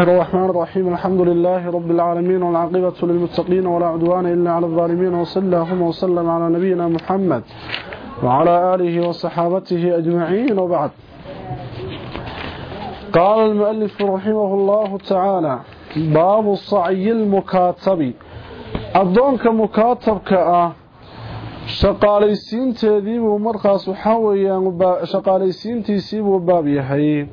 الرحمن الرحيم. الحمد لله رب العالمين والعاقبة للمتقين ولا عدوان إلا على الظالمين وصلى اللهم وسلم على نبينا محمد وعلى آله وصحابته أجمعين وبعد. قال المؤلف رحمه الله تعالى باب الصعي المكاتب. أدونك مكاتب كأه shaqaalaysiinteediibuu markaas waxaa weeyaan shaqaalaysiintiisiibuu baab yahay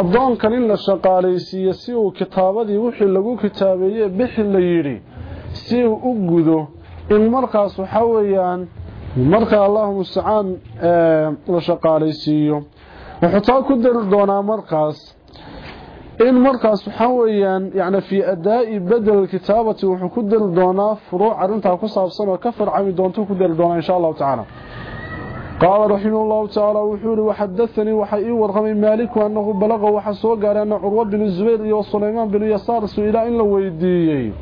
addoonkan in la shaqaalaysiiyo si uu kitaabadii wixii lagu kitaabeeye bixi la yidhi si uu u gudo in markaas waxaa weeyaan markaa allahu mustacaan la shaqaalaysiiyo. Wuxuu taa ku dari doonaa markaas in markaas waxaa weeyaan yani fii adaa'i bedel kitaabati wuxuu ku dari doonaa furuuc arintaa ku saabsan oo ka farcami doonto ku dari doonaa insha allahu tacaala qaala raximah llahu tacaala wuxuu ihi waxadaanii waxaa ii warramay maaliku annahu balaqa waxaa soo gaaray ana curwa binu zubayr iyo sulaymaan binu yasaar su-ilaa in la weydiiyey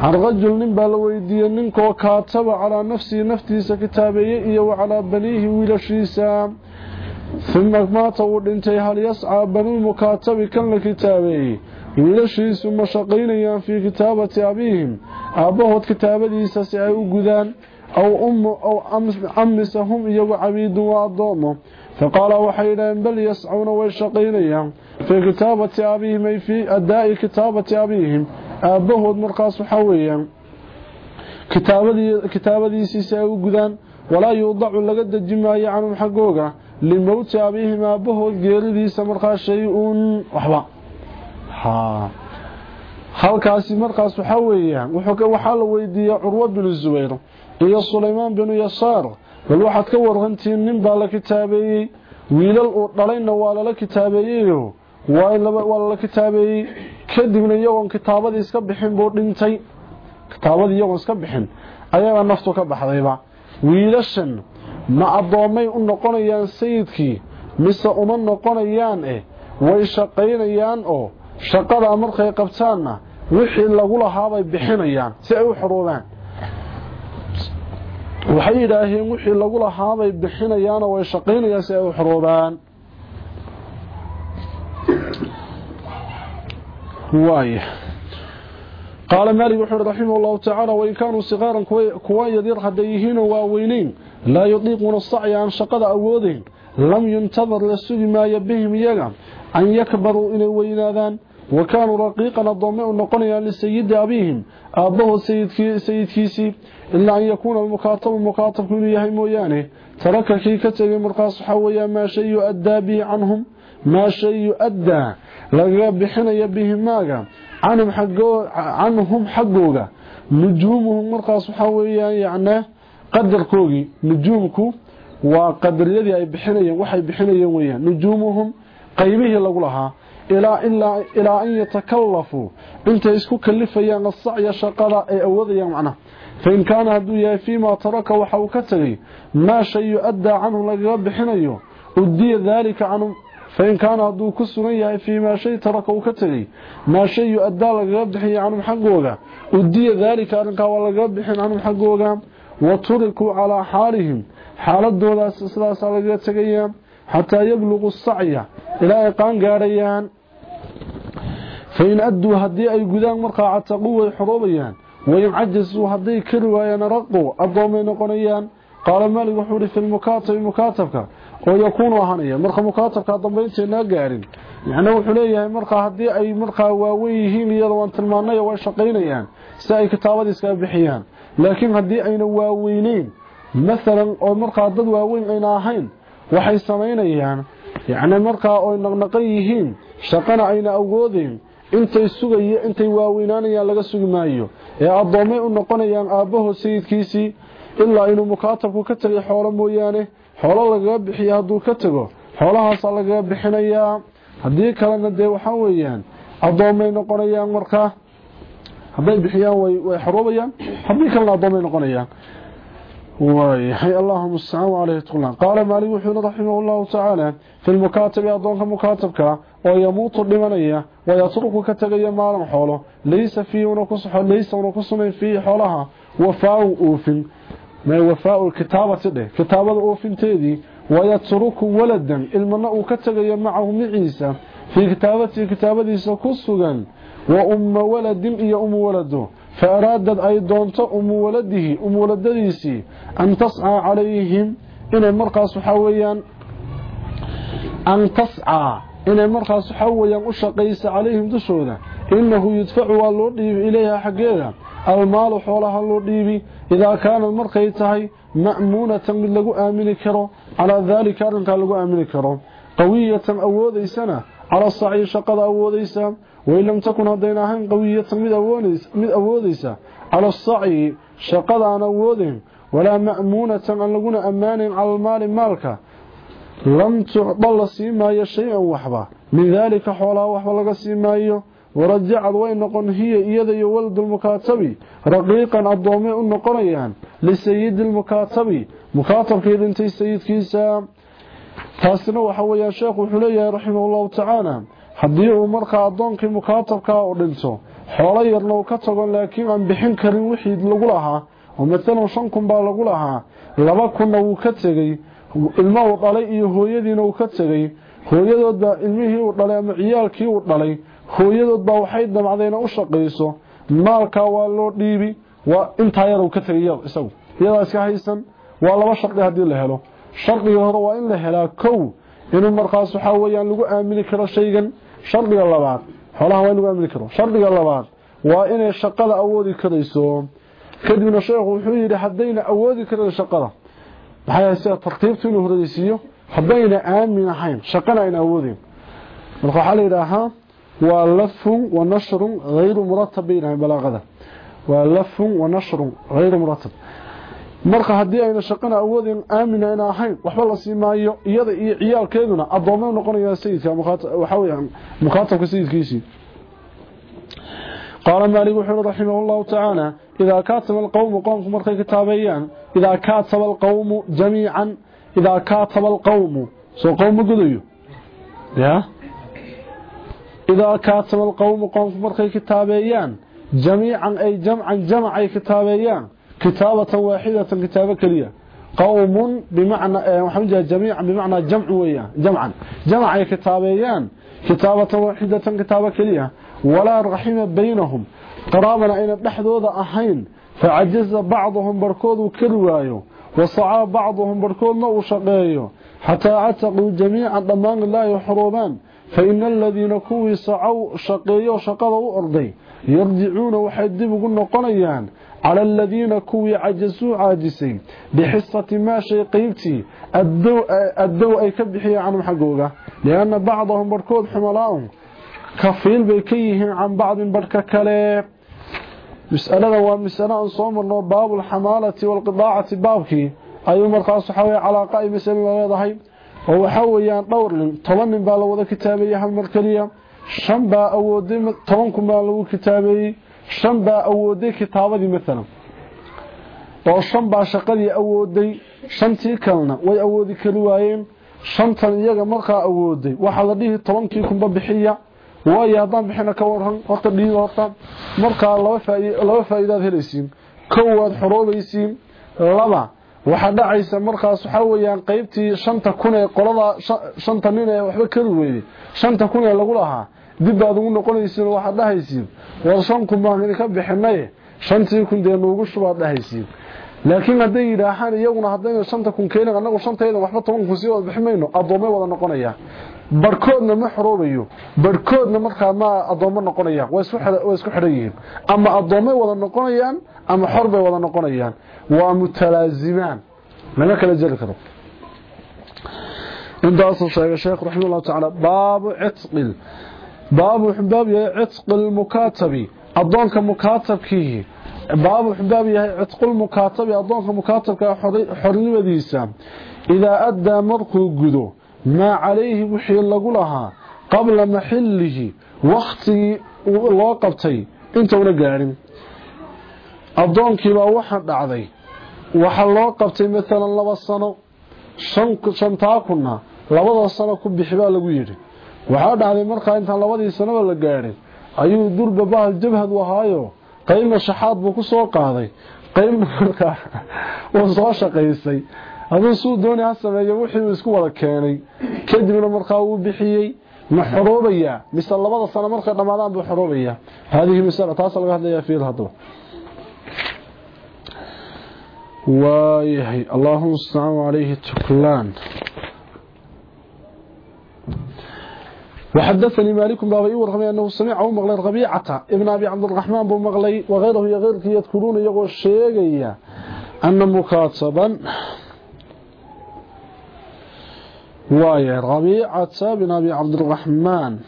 can rajul nin baa la weydiiyey ninkoo kaataba calaa nafsihi naftiisa kitaabeeye iyo wa calaa baniihi wiilashiisa uma maata wuu dhintay hal yascaa banulmukaatabi kan la wiilashiisu ma shaqaynayaan fii kitaabati abiihim aabbahood kitaabadiisa si ay u gudaan aw camise hum iyagu cabiidun waa addoomo faqaala waxay yidhaheen bal yascuuna way shaqaynayaan fii kitaabati abiihim ay fii adaa'i kitaabati abiihim aabbahood markaas waxaa weeyaan kitaabadiisii si halkaasi markaas waxaa weeyaan waxaa la weydiiyey curwo binu zubayr iyo sulaymaan binu yasaar. Bal waxaad ka warantiin nin baa la kitaabeeyey wiilal uu dhalayna waa lala kitaabeeyeyo waa lala kitaabeeyey. Kadibna iyagoon kitaabadii iska bixin buu dhintay. Kitaabadii iyagoon iska bixin ayagaa naftu ka baxdayba. Wiilashan ma addoommay u noqonayaan sayidkii mise uma noqonayaan eh? Way shaqaynayaan oo shaqadaa markay qabtaanna wixii lagu lahaabay bixinayaan si ay u xoroobaan waxay yidhaaheen wixii lagu lahaabay bixinayaanoo way shaqaynayaan si ay u xoroobaan waaya qaala maalik wuxuu raximah allahu tacaala wain kaanuu siqaaran kuwa yadyar hadday yihiinoo waaweyneyn laa yudiiquuna sacya aan shaqada awoodeyn lam yuntadar la sugi maayo bihim iyaga an yakbaruu inay weynaadaan وكانوا رقيقا الضميع نقنيا لسيد أبيهم أبوه سيدكي سيدكيسي إلا أن يكون المكاتب مكاتب كل يهيم ويانه ترك كيكة مرقاص حويا ما شيء يؤدى به عنهم ما شيء يؤدى لغاب بحنية بهم ماغا عنهم, حقو عنهم حقوغا نجومهم مرقاص حويا يعني قدر كوغي نجومكو وقدر يدي أي بحنية وحي بحنية ويان نجومهم قيمه لغلها إلى إلا إلى أن يتكلفوا إلتا إسكو كلفة ينصع يشقر أوضي معنا فإن كان هدو فيما ترك وحاو ما شيء يؤدى عنه لقرب حنيه أدي ذلك عنه فإن كان هدو كسرية فيما شيء ترك وكتغي ما شيء يؤدى لقرب حنيه عنه حقوه أدي ذلك عنك ولقرب حنيه عنه حقوه وتركوا على حالهم حال الدولة السلاسة لقرب حتى يبلغوا الصعية إلى إقان قاريان wain cajasuu hadday kari waayaan raqu addoomay noqonayaan qaala maalik wuxuu ihi fi lmukaatabi mukaatabka oo yakuunu ahanaya marka mukaatabkaa dambaynteennaa gaadhin macnaa wuxuu leeyahay markaa haddii ay markaa waaweyn yihiin iyada waan tilmaanay way shaqaynayaan si ay kitaabadii iskaga bixiyaan laakiin haddii ayna waaweyneyn maalan oo markaa dad waaweyn ayna ahayn waxay samaynayaan yacni markaa oy naqnaqan yihiin shaqana ayna intay sugayo intay waaweynaanayaan laga sugi maayo ee addoommay u noqonayaan aabbahood sayidkiisii ilaa inuu mukaatabku ka tegay xoolo mooyaane xoolo lagaga bixiya hadduu ka tego xoolahaasaa lagaga bixinayaa. Haddii kalena dee waxaa weeyaan addoommay noqonayaan markaa hadday bixiyaan way xoroobayaan haddii kalena addoommay noqonayaan. Allahuma mustacaan caleyhi tqlan qaala maalik wuxuui raximah llahu tacaala fi lmukaatabi addoonka mukaatabka ويموت دمانيا ويترك كتغي مالا حوله ليس في ونقصه ليس ونقصه في حولها. وفاء أوف ما وفاء الكتابة تده كتابة اوفنتيدي ويترك ولدا. المنا أو كتغي معه عيسى. في كتابه كتابة يس وأم ولد يا أم ولده. فأرادت اي دونت أم ولده. أم ولدتيسي أن تصع عليهم. إن المرقس حويا أن تصع إن المرخى صحوه يقش قيس عليهم دشونا إنه يدفع ولو إليها حقيقة. المال حولها لو إذا كان المرخى يتهي مأمونة من لغو آمن كرو. على ذلك ان كان لغو آمن كرو. قوية اوديسنا على الصعيد شقد سنة، وإن لم تكن هدينها قوية مد اوديس مد على الصعيد شقد أن اودين ولا مأمونة أن لغو أمان على المال مالكه lam tucda la sii maayo shay-an waxba min daalika xoolaha waxba laga sii maayo warajacad way noqon hiya iyada iyo waladulmukaatabi raqiiqan addoomay u noqonayaan lisayidi lmukaatabi mukaatabkii dhintay sayidkiisa taasina waxa weeyaan sheekhu wuxuu leeyahay raximahullahu tacaala haddii uu markaa addoonkii mukaatabkaa u dhinto xoolo yarna uu ka tago laakiin aan bixin karin wixii lagu lahaa oo maalan shan kun baa lagu lahaa laba kunna wuu ka tegey ilma uu dhalay iyo hooyadiina uu ka tegey. Hooyadood baa ilmihii uu dhalay ama ciyaalkii uu dhalay. Hooyadood baa waxay damcdayna u shaqayso. Maalkaa waa loo dhiibi. Waa intaa yar uu ka tegay isagu. Iyadaa iska haysan waa laba shardi haddii la helo. Shardiga hore waa in la helaa kow. Inuu markaas waxaa weyaan lagu aamini karo shaygan. Shardiga labaad. Xoolaha waa in lagu aamini karo. Shardiga labaad waa inay shaqada awoodi karayso. Kadibna sheekhu wuxuu yidhi haddayna awoodi karan shaqada maxay sida tartiibtu inuu horeysiiyo haddayna aamin ahayn shaqana ayna awoodin marka waxaa la yidhaahaa waa lafun wa nashrun hayru muratab bay yidhahaan balaaqada waa lafun wa nashrun hayru muratab marka haddii ayna shaqana awoodin aamin ayna ahayn waxba la sii maayo iyada iyo ciyaalkeeduna addoomay noqonayaan sayidka waxaa weeyaan mukaatabka sayidkiisii قال مالك وحده رحمه الله تعالى إذا كاتب القوم قوم مركي كتابيان. إذا كاتب القوم جميعا. إذا كاتب القوم. سو قوم قديو يا؟ إذا كاتب القوم قوم مركي كتابيان. جميعا أي جمعا جمع أي كتابيان. كتابة واحدة كتابة كلية قوم بمعنى محمد جميعا بمعنى جمع ويا. جمعا. جمع أي كتابيان. كتابة واحدة كتابة كلية ولا رحم بينهم. قرابنا أين الدحدود أحين فعجز بعضهم بركود وكلوايو وصعى بعضهم بركود وشقايو حتى عتقوا جميعا ضمان لا يحروبان فإن الذين كوي صعوا شقايو شقاوا أرضي. يرجعون وحيدبوا نقنيان على الذين كوي عجزوا عاجسين بحصة ما شيء قيبتي الدو, الدو أي كبحي عنهم حقوقه. لأن بعضهم بركود حملاهم kafiil bay ka yihiin can bacdin barhka kale. Masalada waa masale aan soo marno baabulxamaalati waalqidaacati baabkii ayuu markaas waxaa weye calaaqa ay masalada leedahay. Oo waxaa weeyaan dhowr nin toban nin baa la wada kitaabeeyey hal mar keliya. Shan baa awooday toban kun baa lagu kitaabeeyey. Shan baa awooday kitaabadii maalan oo shan baa shaqadii awooday shantii kalena way awoodi kari waayeen. Shantan iyaga markaa awooday waxaa la dhihi tobankii kunba bixiya waayo haddaan bixina ka waran horta dhiid horta markaa laba faa'iidaad helaysiin. Kow xoroobaysiin. Laba waxaa dhacaysa markaas waxaa weeyaan qaybtii shanta kun ee qolada shanta nin ee waxba kari weyday shanta kun ee lagu lahaa. Dib baad ugu noqonaysiin waxaad dhahaysiin. War shan kun baan idinka bixinaye shantii kun dee nuugu dhahaysiin laakiin hadday yidhaahaan iyaguna haddayna shanta kun keenin annagu shantayda waxba toban kun sii wada bixin mayno addoomay wada noqonaya barhkoodna ma xoroobayo. Barhkoodna markaa ma addoommo noqonayaan. Way isku xidhan yihiin. Ama addoomay wada noqonayaan ama xor bay wada noqonayaan. Waa mutalaazimaan lama kala jeli karo. Intaasuu sheegay sheekh raxima llahu tacaala baabu citqil baabu baab yahay citqi lmukaatabi addoonka mukaatabkiihi baabu baab yahay citqulmukaatabi addoonka mukaatabka xornimadiisa. Idaa addaa markuu gudo maa calayhi wixii lagu lahaa qabla maxillihi wakhtigii loo qabtay intuuna gaadhin addoonkiibaa waxa dhacday waxa loo qabtay maalan laba sano shantaa kunna labada sano ku bixi baa lagu yidhi. Waxaa dhacday markaa intaan labadii sanoba la gaadhin ayuu durba bahal jabhad u ahaayo qaybna shaxaad buu ku soo qaaday qaybna markaa uu soo shaqaysay aduu suu dooni ha sameeyo wixii uu isku wada keenay kadibna markaa uu bixiyey ma xoroobaya mise labada sano markay dhamaadaan buu xoroobaya hadihi masala taas laga hadlayaa fiil hadaba waayahay allahuma mustacaan calayhi tuklaan وحدثني مالك بن ابي ورغم أنه سمع أو مغلى ربيعه ابن أبي عبد الرحمن بن مغلي وغيره غيرك يذكرون يقول شيغيا أن مكاتبا واي ربيعه بن أبي عبد الرحمن.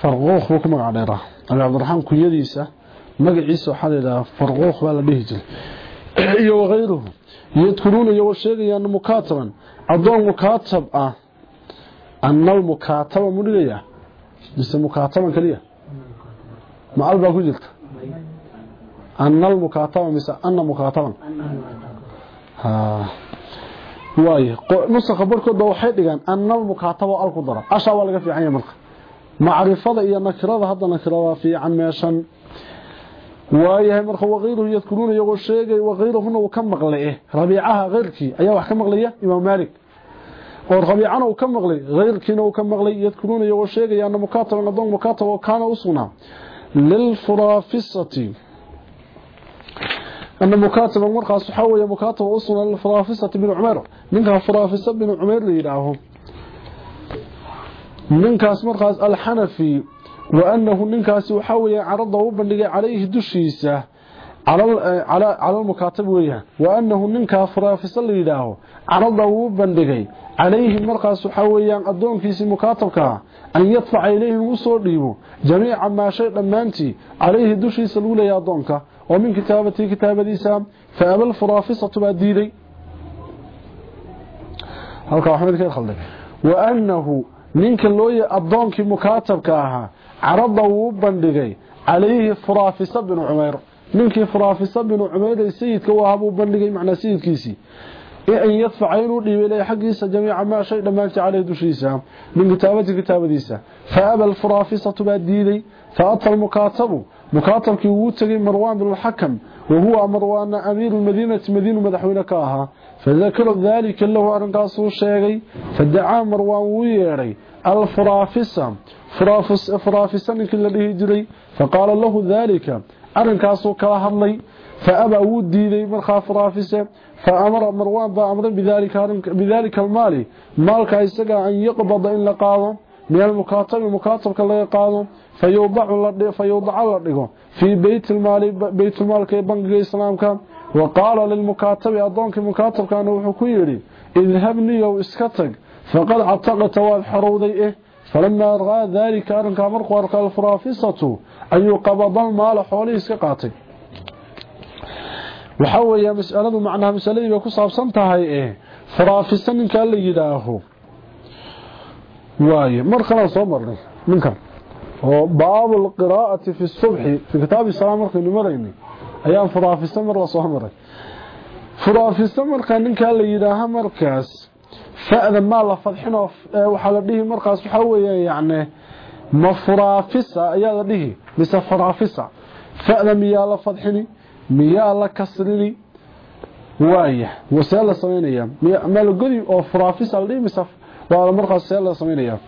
فرقوخ بكم عليرا أبي عبد الرحمن كيديسا magaciisa waxa la yiraahdaa farqooq baa la dhihi jiray iyo waqayruhu yadkuruuna iyo sheegayaan mukaataban adoon mukaatab annaw mukaataba mudhigayaa mise mukaataban keliya macal baa ku jirta annal mukaataba mise anna mukaataban waayo nusakha barkoodba waxay dhigaan annal mukaataba alku dara ashaa waa laga fiican yahay marka macrifada iyo nakirada hadda nakira waa fiican meeshan waayahay marka wakayruhu yadkuruuna iyagoo sheegay wakayrahuna uu ka maqlaye rabiicaha keyrkii ayaa wax ka maqlaya imaam maalik oo rabiicana uu ka maqlay hayrkiina uu ka maqlay yadkuruuna iyagoo sheegaya ana mukaataban addoon mukaataba oo kaana u sugnaa. Lilfuraafisati ana mukaataban markaas waxaa weeye mukaataba u sugnaa lilfuraafisati bin cumayr. Ninkaa furaafisa bin cumayr la ninkaas markaas alxanafi wa anahu ninkaasi waxaa weeye carada u bandhigay calayhi dushiisa eh, cala almukaatabi weeyaan. Wa anahu ninkaa furaafisa la yidhaaho. فرافس اللي يداه عرضه بندقي. عليه مرقس حويا أدون كيسي مكاتبك أن يدفع إليه وصول ليه جميع ما شيء لمانتي عليه دوشي سلولة يا أدونك ومن كتابتي كتابة ديسام فأبى الفرافسة بأديدي هلك أحمد كير خلدك؟ وأنه ننكا لوي أدونك مكاتبك. عرضه بندقي. عليه فرافس بن عمير. ninkii furaafisa binu cumayr sayidka u ahaa buu bandhigay macnaa sayidkiisii ان يدفع عينه ديبيله حقيسا جميع ما شيء دمانت عليه دشيسا من كتابته كتابديسا فأبى الفرافصه تباديدي فاطل المكاتب مكاتب كي ووتغي مروان بن الحكم وهو مروان امير المدينة مدينه مدحوينه كاها فذكر ذلك له ارنقاسو شيغي فدعا مروان وياري الفرافصه فرافصه افرافصا كل الذي جري فقال له ذلك ارنقاسو كلا هدلي fa abaa wuu diiday markaa furaafise fa amara marwaan baa amray bidaalika almaali maalka isagaa an yaqbada in la qaado min almukaatabi mukaatabka laga qaado fa yowdaca la dhigo fii beytmaali beytulmaalka ee bangiga islaamka wa qaala lilmukaatabi addoonkii mukaatabkana wuxuu ku yidhi idhab niyow iska tag faqad cataqata waad xorowday eh falamaa ra'aa daalika arrinkaa markuu arka alfuraafisatu ayuu qabadal maala xoolihii iska qaatay waxa weeye mas'aladu macnaha masaladii ku saabsan tahay ee faraafisa ninka la yidhaaho waaye markana soo marnay ninkan oo baabul qiraa'ati fi subhi fi kitaabi salaam markaynu maraynay ayaan faraafisa mar la soo maray faraafisa markaa ninka la yidhaaha markaas fa'da maa la fadxinoo waxaa la dhihi markaas waxaa weeye yacni ma furaafisa ayaa la dhihi mise faraafisa fa'da miyaa la fadxini miyaa la kasrini waaya wasee la samaynaya maalgodi oo dhihi mise waa markaas see la samaynaya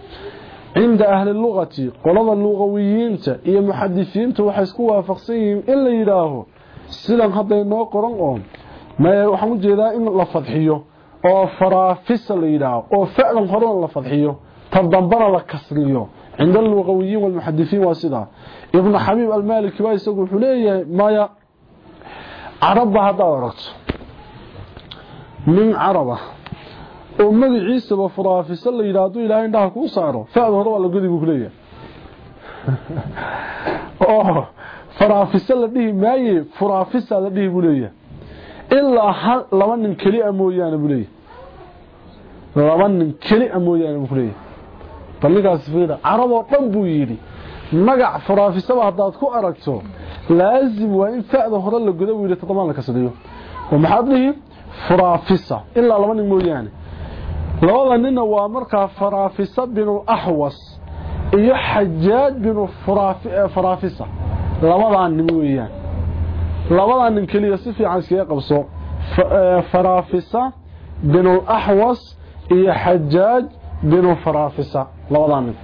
cinda ahli lugati qolada luqawiyiinta iyo muxadisiinta waxay isku waafaqsan yihiin in la yidhaaho sidan hadday noo qoran oo waxaan u jeedaa in la fadxiyo oo faraafisa la yidhaaho oo fa'dan horena la fadxiyo tan dambana la kasriyo cinda alluqawiyiin walmuxadisiin waa sidaa ibnu xabiib almaliki baa isagu wuxuu leeyahay maya carabba haddaad aragto nin caraba. Oo magaciisaba furaafisa la yidhaha hadduu ilahay indhaha kuu saaro. Fa'da hore waa la godi buu kuleeyahay oo faraafisa la dhihi maaye furaafisa la dhihi buu leeyahay. Ilaa hal laba nin keli a mooyaane buu leeyahay. Laba nin keli a mooyaane buu kuleeyahay bal ninkaas fiida caraboo dhan buu yidhi magac furaafisaba haddaad ku aragto in fa'da hore la godo buu yidhi todobaan la kasriyo oo maxaad dhihi furaafisa ilaa laba nin mooyaane labada ninna waa markaa faraafisa binu axwas iyo xajaaj binu faraafisa labadaa nin weeyaan labadaa nin keliya si fiican iskaga qabso faraafisa binu axwas iyo xajaaj binu faraafisa labadaa nin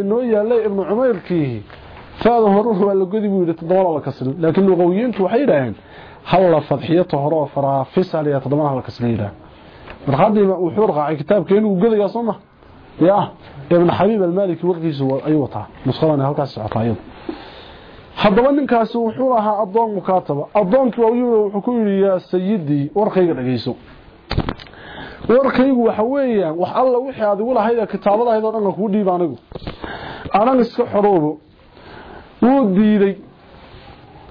inoo yaalay ibnu cumayrkii faada hore waa la godi buu yidhi toddoba la kasrin laakiin luqawiyiintu waxay yidhaaheen hal la fadxiyata hore oo faraafisa liya toddobana la kasrin yidhaah marka haddii wuxuu raacay kitaabkeenu uu godigaa soo ma ya ibn xabiib almaliki warkiisu ayuu wataa nusqadan halkaas socotaa iyadu haddaba ninkaasi wuxuu lahaa addoon mukaataba addoonkii wuxuu ku yidhi yaa sayidii warkayga dhageyso warkaygu waxa weeyaan wax alla wixii aad igu lahayd kitaabadahayd dhan kuu dhiib anigu. Anan iska xoroobo. Wuu diiday.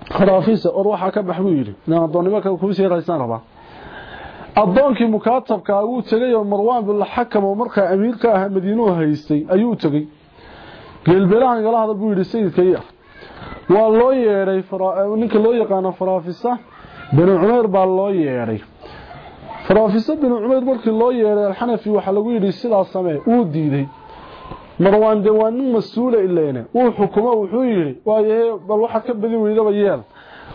Kharaafisa or waxaa ka bax buu yidhi. Inaan addoonnimo kuu sii raysaan rabaa. Addoonkii mukaatabkaa wuu tegay oo marwaan bilxakam oo markaa amiir ka ahaa madiinuhu haystay ayuu tegey geelbeelahan igala hadal buu yidhi sayidkay ah waa loo yeedhay ninka loo yaqaano faraafisa binu cumayr baa loo yeedhay faraafisa binu cumayr markii loo yeedhay alxanafi waxaa lagu yidhi sidaas samee wuu diiday marwaan dee waa nin mas-uula ileene wuu xukumo wuxuu yidhi waayahe bal waxaad ka badin weydaba yeel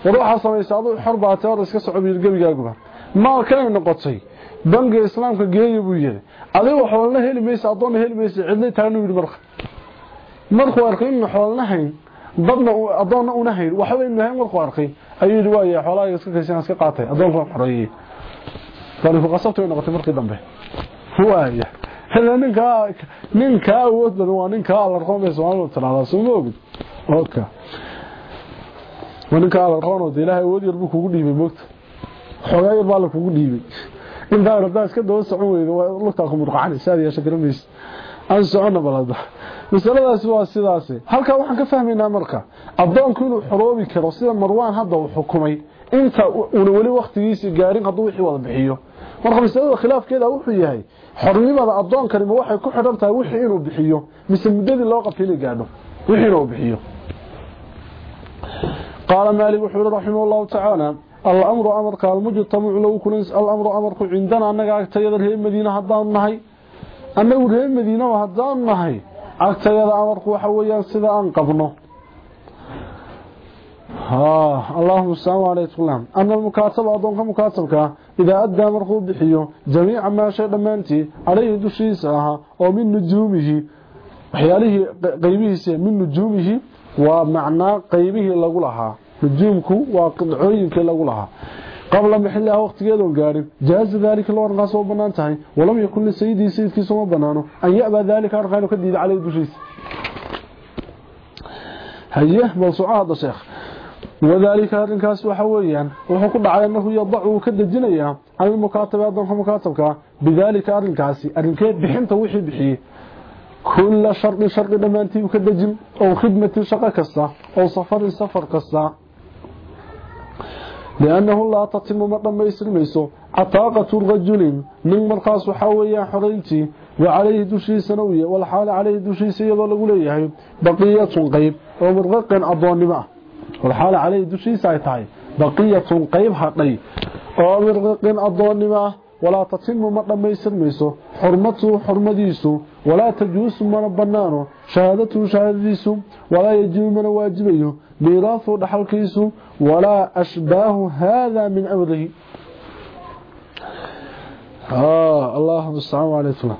war waxaa samaysa aduu xor baatay hor iska soco biir gebigaaguba maalkanay noqotay bangiga islaamka geeya buu yidhi adiga xoolna heli maysa addoonna heli maysa cidlay taagnu yidhi marka markuu arkay inna xoolna hayn dadna addoonna una hayn waxba inu hayn markuu arkay ayuu yidhi waaya xoolahayga iska kaysan iska qaatay addoonka xoreeyey tani qasabtu ay noqotay markii dambe. Waaya hada ninka ninka awood badan waa ninka la qoomay Soomaalidu tirada Soomaalidu oka ninka la qoono ilaahay awood yar buu kugu dhiibay boogta. Xogaa yar baa la kugu dhiibay. Inta rabtaa iska daba socon weydo waa la ka qumurqacanaysaa iyo shakaramaysa aan soconna balada masaladaas waa sidaas halka waxaan ka fahmaynaa marka adoonku inuu xoroobi karo sida marwaan hadda uu xukumay inta uu wali waqtigiisa gaarin marka masalada khilaafkeeda wuxuu yahay xornimada addoonkani ma waxay ku xidhan tahay wixii inuu bixiyo mise muddadii loo qabtay gaadho wixii inuu bixiyo qaala maalik wuxuu yihi raximah allahu tacaala alamru amarka almujtamacu low kulan alamru amarku cindana annaga agtayada reer madiina haddaanu nahay annagu reer madiinaba haddaanu nahay agtayada amarku waxa weeyaan sida aan qabno اللهم السلام عليكم أن المكاتب أظن مكاتبك إذا أدى مرخوب بحيه جميع ما شيء دمانتي عليه دشيسها ومن نجومه وحياله قيبه من نجومه ومعنى قيبه لغلها نجومك وقضعوينك لغلها قبل محلها وقت قيدون قارب جاز ذلك الورقاس وبنانتهي ولم يكن لسيدي سيدك سوى بنانه أن يأبى ذلك أرخانه كديد عليه دشيس هيه موسوعة هذا شيخ وذلك هذا الكاس وحويا. وهو على أنه يضع كد الجنية عن المكاتب أضرح مكاتبك بذلك هذا الكاس. الكيد بحنته وحي بحي كل شرق شرق لما أنتي وكد الجن أو خدمة شقة كسة أو سفر سفر كسة لأنه لا تتم مرضا ما يسر ميسو عطاقة الغجلين من مرقاس وحويا حريتي. وعليه دوشي سنوية. والحال عليه دوشي سيضل أوليه بقية غيب ومرغق أضوان معه والحال عليه دوشي سايتاي بقية قيب حقي. أمر قن الظنما ولا تتم مطلب ميسر ميسو. حرمته حرمديسه ولا تجوس من البنانو شهادته شهاديسو. ولا يجيب من واجبيه ميراثه لحلقيسو ولا أشباه هذا من أمره. آه اللهم استعام عليكم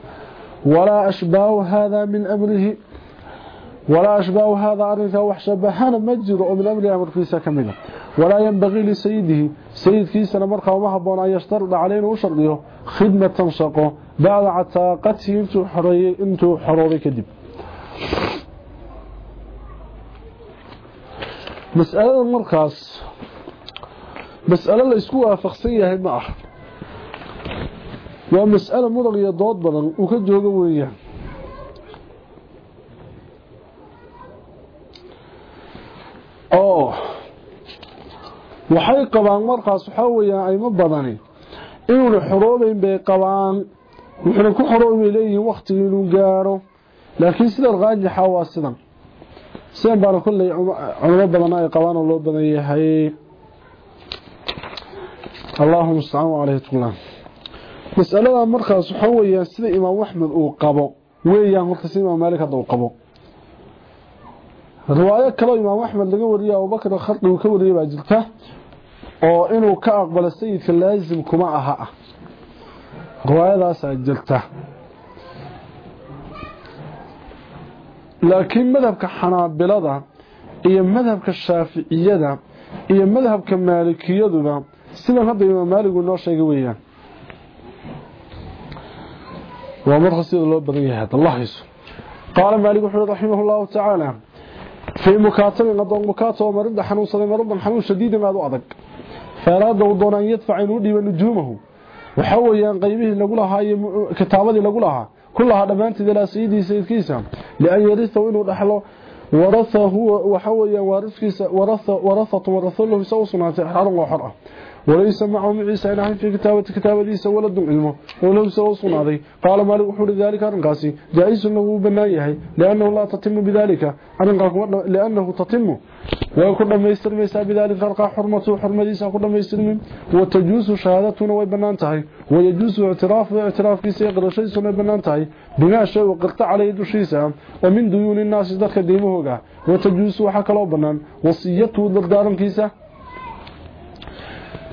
ولا أشباه هذا من أمره. ولا أشباه هذا أرنك وحشبهان مجر ومن أمر أمر كيسا كمدا ولا ينبغي لسيده سيد كيسا نمرقى ومحبون أن يشترط علينا وشرطيه خدمة شقه بعد عتاقته إنتو حري إنتو حروري كدب مسألة المركز مسألة اللي اسكوها فخصية هي معه ومسألة مرغية ضاد بدن وكجوغ وياه oo waxay qabaan markaas waxaa weeyaan ayma badani. Inuuna xoroobayn bay qabaan wuxuuna ku xoroobi leeyihiin wakhtigii inuu gaaro. Laakiin sida raajixa waa sidan. Sidan baana kolley culamo badan ay qabaan oo loo badan yahay. Allahuma mustacaan caleyhi tula masalada markaas waxaa weeyaan sida imaam axmed uu qabo. Weeyaan horka sida imaam maalik hadda uu qabo riwaayo kale imaam axmed laga wariyay abubakr khardi uu ka wariyay baa jirta oo inuu ka aqbalo sayidka laazim kuma aha. Ah riwaayadaasaa jirta. Laakiin madhabka xanaabilada iyo madhabka shaaficiyada iyo madhabka maalikiyaduba sidan hadda imaam maaligu noo sheegay weeyaan. Waa marka sida loo badan yahay allah hayso qaala maalik wuxuu raximah allahu tacaala في مكاتب نضون مكاتب مرض حنون صدي مرض حنون شديد ما دو أدق. فراد دون أن يدفع انو ديبا نجومه وحويان قيبه لو لها كتابدي لو لها كلها دبانت إلى سيدي سيدكيسا لأن يرثه انو دخلو ورثه هو وحويان وارثكيسا ورث ورثة ورثه له سوسنات حرم وحره وليس معه عيسى إلهي في كتابة كتابة ديسا ولد علمه ولو سوى صناضي قال مالك وحول ذلك أرنقاسي جائز أنه بنايه لأنه لا تتم بذلك. لأنه تتم. وكل ما يستر ميسا بذلك أرقى حرمته حرمة ديسا كل ما يستر من وتجوز شهادتنا ويبنانتهي ويجوز اعتراف اعتراف كيسا يقر شيء سنة بنانتهي بما شيء وقرت عليه دوشيسا ومن ديون الناس ذلك ديمهوغا وتجوز وحكا لو بنان. وصيته دردارن كيسا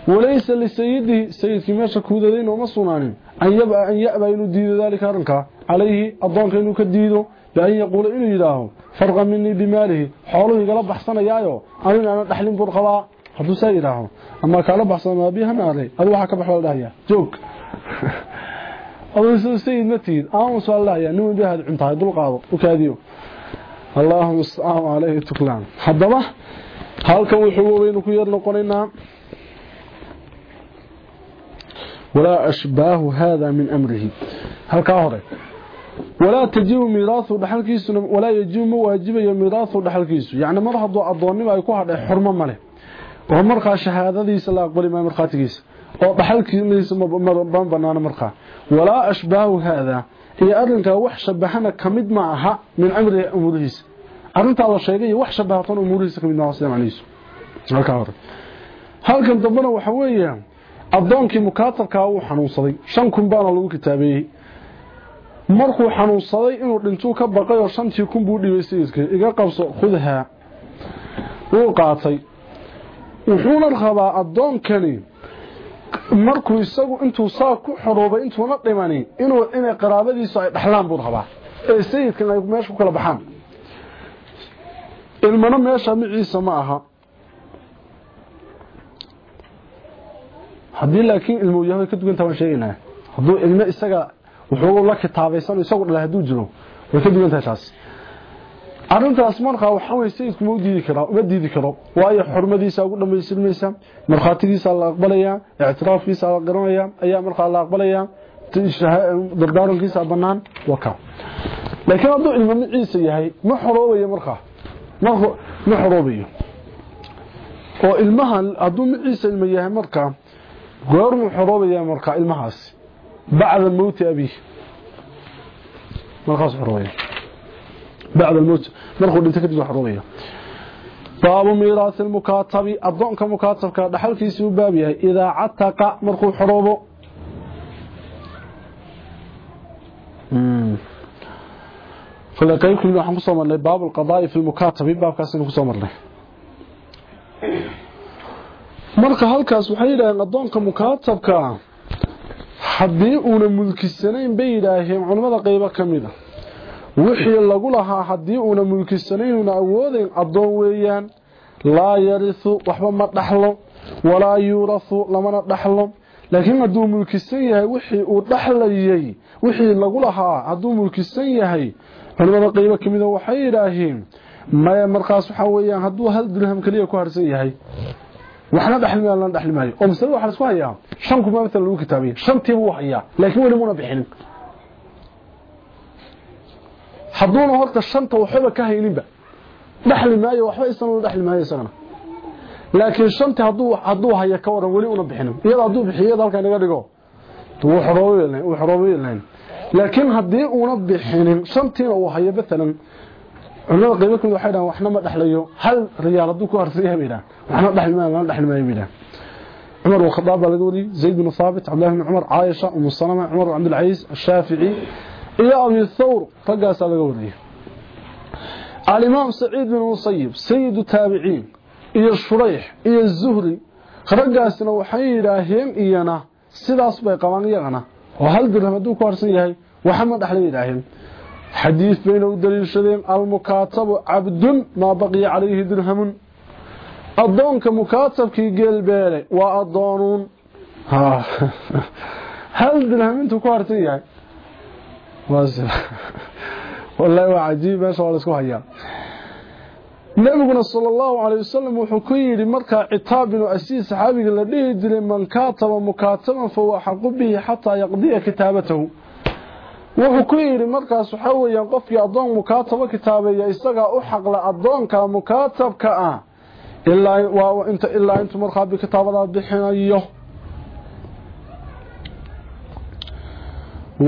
وليس لسيده سيدك ماشا كوددين وما صنانين أن يبقى أن يأبى إنه ديد ذلك أرنكا عليه أضانك إنه كديده بأن يقول إنه يداه. فرغا مني بماله. حوله قلب بحصنا يايو. أنا أنا دحلين برقضاء هدو سيداه. أما قلب بحصنا بيها ناري. هذا واحد كبح والله جوك. أظن سيد متيد آمن سؤال الله يا. نوم بها العنطة يدل قاضي وكاديو. اللهم استعام عليه تقلان حدبه. هل كان وحبوبين كير نقننا ولا أشباه هذا من أمره هل كاهره ولا تجيب ميراث دحلكيس ولا يجيب واجب ميراث دحلكيس يعني مر هدو ادونimo ay ku hadhay xurmo male oo marka shahaadadiisa la aqbali ma marqaatigiisa oo dhaxalkiisa ma banaana marka wala ashbaahu hada iyo arinka wax shabahana kamid ma aha min amri umurihiisa arinta la sheegay wax shabahatan umurihiisa kamid ma aha macnihiisu halka hore halkan dambana waxa weeyaan adoonkii mukaatabka uu xanuunsaday. Shan kun baana lagu kitaabeeyay markuu xanuunsaday inuu dhintuu ka baqay oo shantii kun buu dhibay sayidka iga qabso khudha wuu qaatay. Wuxuuna rabaa adoonkani markuu isagu intuu saa ku xoroobay intuuna dhimani inuu inay qaraabadiisu ay dhaxlaan buu rabaa. Ee sayidkan ay meesha ku kala baxaan. Ilmana meesha miciisa ma aha haddii laakiin ilmu yahay ka dugan tahay sheegaynaa hadduu ilmo isaga wuxuu la kitaabaysan isagu dhalay haduu jiro way ka dugan tahay taas. Arintaas markaa waxa way sayidku uma diidi karo waayo xurmadiisa ugu dhameystirmaysa marxaatigiisa la aqbalaya i'tiraafkiisa la garanaya ayaa markaa la aqbalaya dardaarankiisa banaan waka laakiin hadduu ilmo miciisa yahay ma xoroobayo markaa ma xoroobayo. Oo ilmaha hadduu miciisa ilmo yahay markaa غورم خروب يا مرقا المهاس بعد الموت أبي. مرقس حرويه بعد الموت. مرخو دلتا كدي حرويه باب ميراث المكاتب. اظن كمكاتب كدخلكي سو باب يا إذا عتق مرخو خروبو فلا كان كل حمص من باب القضاء في المكاتب. باب كاسن خصوم الله marka halkaas waxay yidhaaheen adoonka mukaatabka haddii uuna mulkisanayn bay yidhaaheen culimmada qaybo ka mid a. Wixii lagu lahaa haddii uuna mulkisanayn uuna awoodeyn addoon weeyaan laa yarisu waxba ma dhaxlo walaa yuurasu lamana dhaxlo. Laakiin hadduu mulkisan yahay wixii uu dhaxlayay wixii lagu lahaa hadduu mulkisan yahay culimmada qaybo ka mida waxay yidhaaheen maya markaas waxaa weeyaan hadduu hal dirham keliya ku harsan yahay waxna dhaxlimaa la dhaxlimaayo oo masal waxa isku hayaa? Shan kuma mid lagu kitaabiyo shantiiba wax hayaa. Laakiin wali muuna bixin haduuna horta shanta waxba ka hayninba dhaxlimaayo waxba isan u dhaxlimaayo isagana. Laakiin shanta haduu haduu haya ka waran wali una bixin iyada haduu bixiyo halka naga dhigo. Tuu xoroobeeyeen uu xoroobeeyeen laakiin haddii una bixin shantiina uu hayo midna harsan yahay bay dhahan waxna dhaxli maayo lana dhaxli maayo bay dhahan cumar bin khadaab baa laga wariyey zayd bin thaabit cabdillahi bin cumar caaisha umu salama cumar bin cabdilcaziz ashaafici iyo abi thawr raggaasaa laga wariyey alimaam saciid bin musayib sayidu taabiciin iyo shurayx iyo zuhri raggaasina waxay yidhaaheen iyana sidaas bay qabaan iyagana oo hal dirham hadduu ku harsan yahay waxa ma dhaxla yidhaaheen xadiid bayna u daliishadeen almukaatabu cabdun maa baqiya calayhi dirhamun. Addoonka mukaatabkii geelbeele waa addoonuun. Hal dirham intuu ku harsan yahay? Wallaahi waa cajiib meesha waa la isku hayaa. Nabiguna sala allahu calay wasalam wuxuu ku yidhi markaa citaab binu asiid saxaabiga la dhihi jiray man kaataba mukaataban fahuwa xaqu bihi xataa yaqdiya kitaabatahu wuxuu ku yidhi markaas waxaa weeyaan qofkii addoon mukaatabo kitaabeeya isagaa u xaqla addoonka mukaatabka ah. Ilaa intuu markaa bikitaabadaa bixinayo.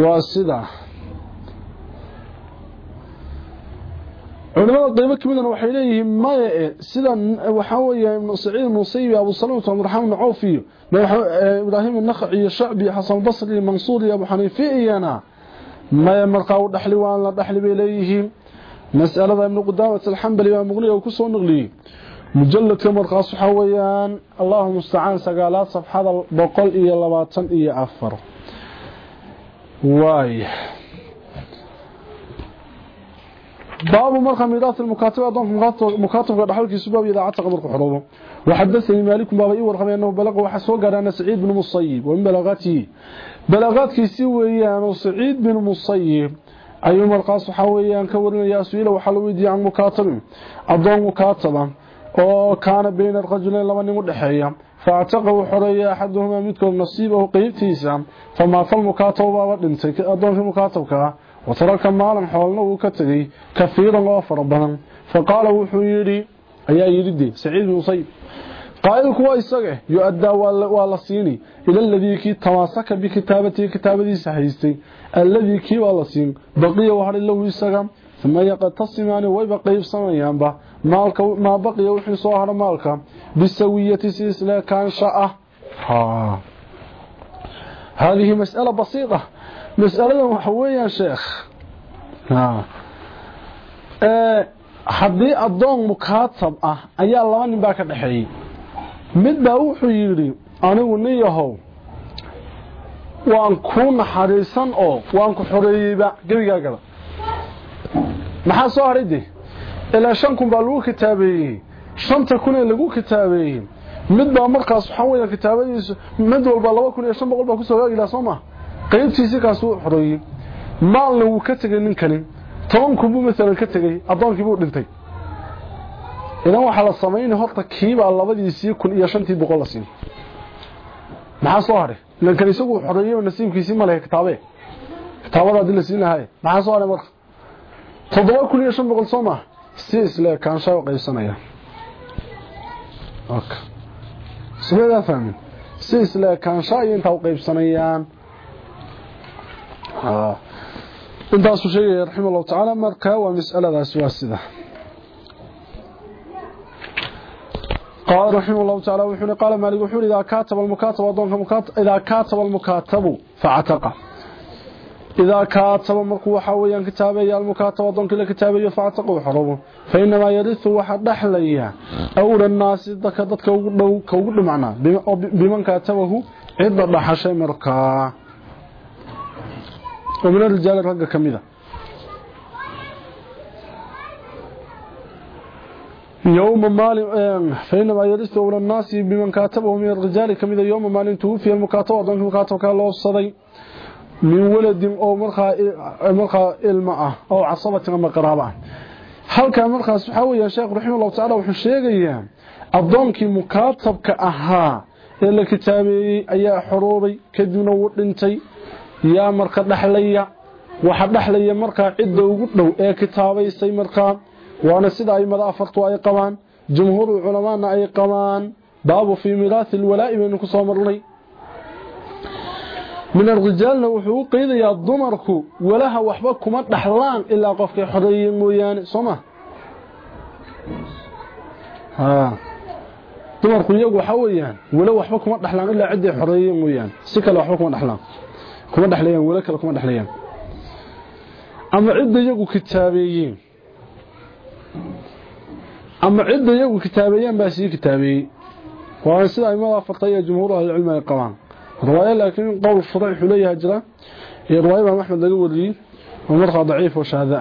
Waa sidaa culimada qaybo kamidana waxay leeyihiin maya e sida waxaa weeya ibnu saciid musayib abu salamata abdiraxmaan ibn cawf iyo ibraahim nakhac iyo shacbi xasan basri iyo mansuur iyo abu xaniifi iyana ما يمرقاو دخلي وان لا دخلي بيليه. مسألة من قدامه الحنبلي ما مغلي أو كسو نقلي مجلد كمرقا صحويان. اللهم استعان سغالات صفحة 224 واي. باب مرخم إدارة المكاتبة أضعهم مكاتبة لحولك سبب إذا عدت قبرك حروبا وحدثني مالك بابا إيه أنه بلغ وحسوه قال أنا سعيد بن مصيب. ومن بلغاته بلغات كيسيوي أنه سعيد بن مصيب. أي مرقاس حويان كورنا يا سويل وحلويدي عن مكاتب أدون مكاتبا وكان بين الرجلين لما نمد حيا فاعتقوا حرية أحدهما مدكم نصيبه قيبتيسا فما فالمكاتب بابا دنتي أدون في مكاتبك. وترك مالا حولنا وكتغي كثيرا وفربنا فقال وحو يري أيا يريدي. سعيد بن مصيب قائل كوا اسغه يؤدى ولا سيني. إلى الذي كي تماسك بكتابته كتابتي سحيستي. الذي كي ولا سين. بقي وحر له اسغا ثم يقتصمان ويبقى يفسميان با. مالك ما بقي وحي سو هر مالك. بسوية سلسله كان شاء ها. هذه مسألة بسيطة. مسألة وحوية شيخ. haddii addoon mukaatab ah ayaa laba nin baa ka dhexeeyey mid baa wuxuu yidhi anigu nin yahow waan kuu naxariisan oo waan ku xoreeyeyba. Gebigaagaba maxaa soo hadhay de ilaa shan kun baa lagu kitaabeeyey. Shanta kun ee lagu kitaabeeyey. Mid baa markaas waxaa weya kitaabadiisu mid walba laba kun iyo shan boqol baa ku soo gaagilaa soo ma? Qaybtiisii kaasuu xoreeyey. Maalna wuu ka tegay ninkani. Tobanku buu maalan ka tegey addoonkii buu dhintay idan waxaa la samaynay horta kiibaa labadiisii kun iyo shantii boqol la siin. Maxaa soo hadhay ilankan isagu xoreeyey nasiibkiisii ma lehe kitaabe. Kitaabada haddii la siin lahaye maxaa soo hadhay marka? Toddoba kun iyo shan boqol soo maha si isle kaanshaa u qaybsanaya simeedaa fahmin. Si isle kaanshaa iyo intaa u qaybsanayaan intaasuu sheegaya raxima allahu tacaala marka waa mas'aladaasi waa sida قال رحمه الله تعالى وحنا قال مالك وحول إذا كاتب المكاتب أدونك مكاتب إذا كاتب المكاتب فاعتق إذا كاتب مركو حويا كتابي المكاتب أدونك لكتابي فاعتق وحرمه فإنما يرث واحد دحليا أول الناس ذك ذك كوغل معنا بمن كاتبه عند دحشي مركا. ومن الرجال رقا كميدا يوم مال فإنما يرث أولى الناس بمن كاتبه من الرجال كميدا يوم مال توفي المكاتب أظن المكاتب كان الله الصدي من ولد أو مرخى مرخى الماء أو عصبة أما قرابة هل كان مرخى سبحانه يا شيخ رحمه الله تعالى وحشيغيا أظنك مكاتب كأها إلا كتابي أي حروبي كدنا ودنتي yaa marka dhaxlaya waxa dhaxlaya marka cidda ugu dhow ee kitaabaysay marka waana sida ay mada afartu ay qabaan jumhuur culamaana ay qabaan baabu fi mirath alwala'i min ku soo marnay min arrijaalna wuxuu qeedayaa dumarku walaha waxba kuma dhaxlaan ilaa qofkay xoreeyeen mooyaane soma ha dumarku iyagu waxa weeyaan wala waxba kuma dhaxlaan ilaa cidday xoreeyeen mooyaane si kale waxba kuma dhaxlaan kuma dhaxlayaan wala kale kuma dhaxlayaan ama cidda iyagu kitaabeeyeen أما عده يوم كتابيا بس كتابي. وأنا سدا ما وافقتي جمهور أهل العلم القرآن. رواية لكن قول صريح لا يجرى رواية احمد لو لي ومرق ضعيف وشاذ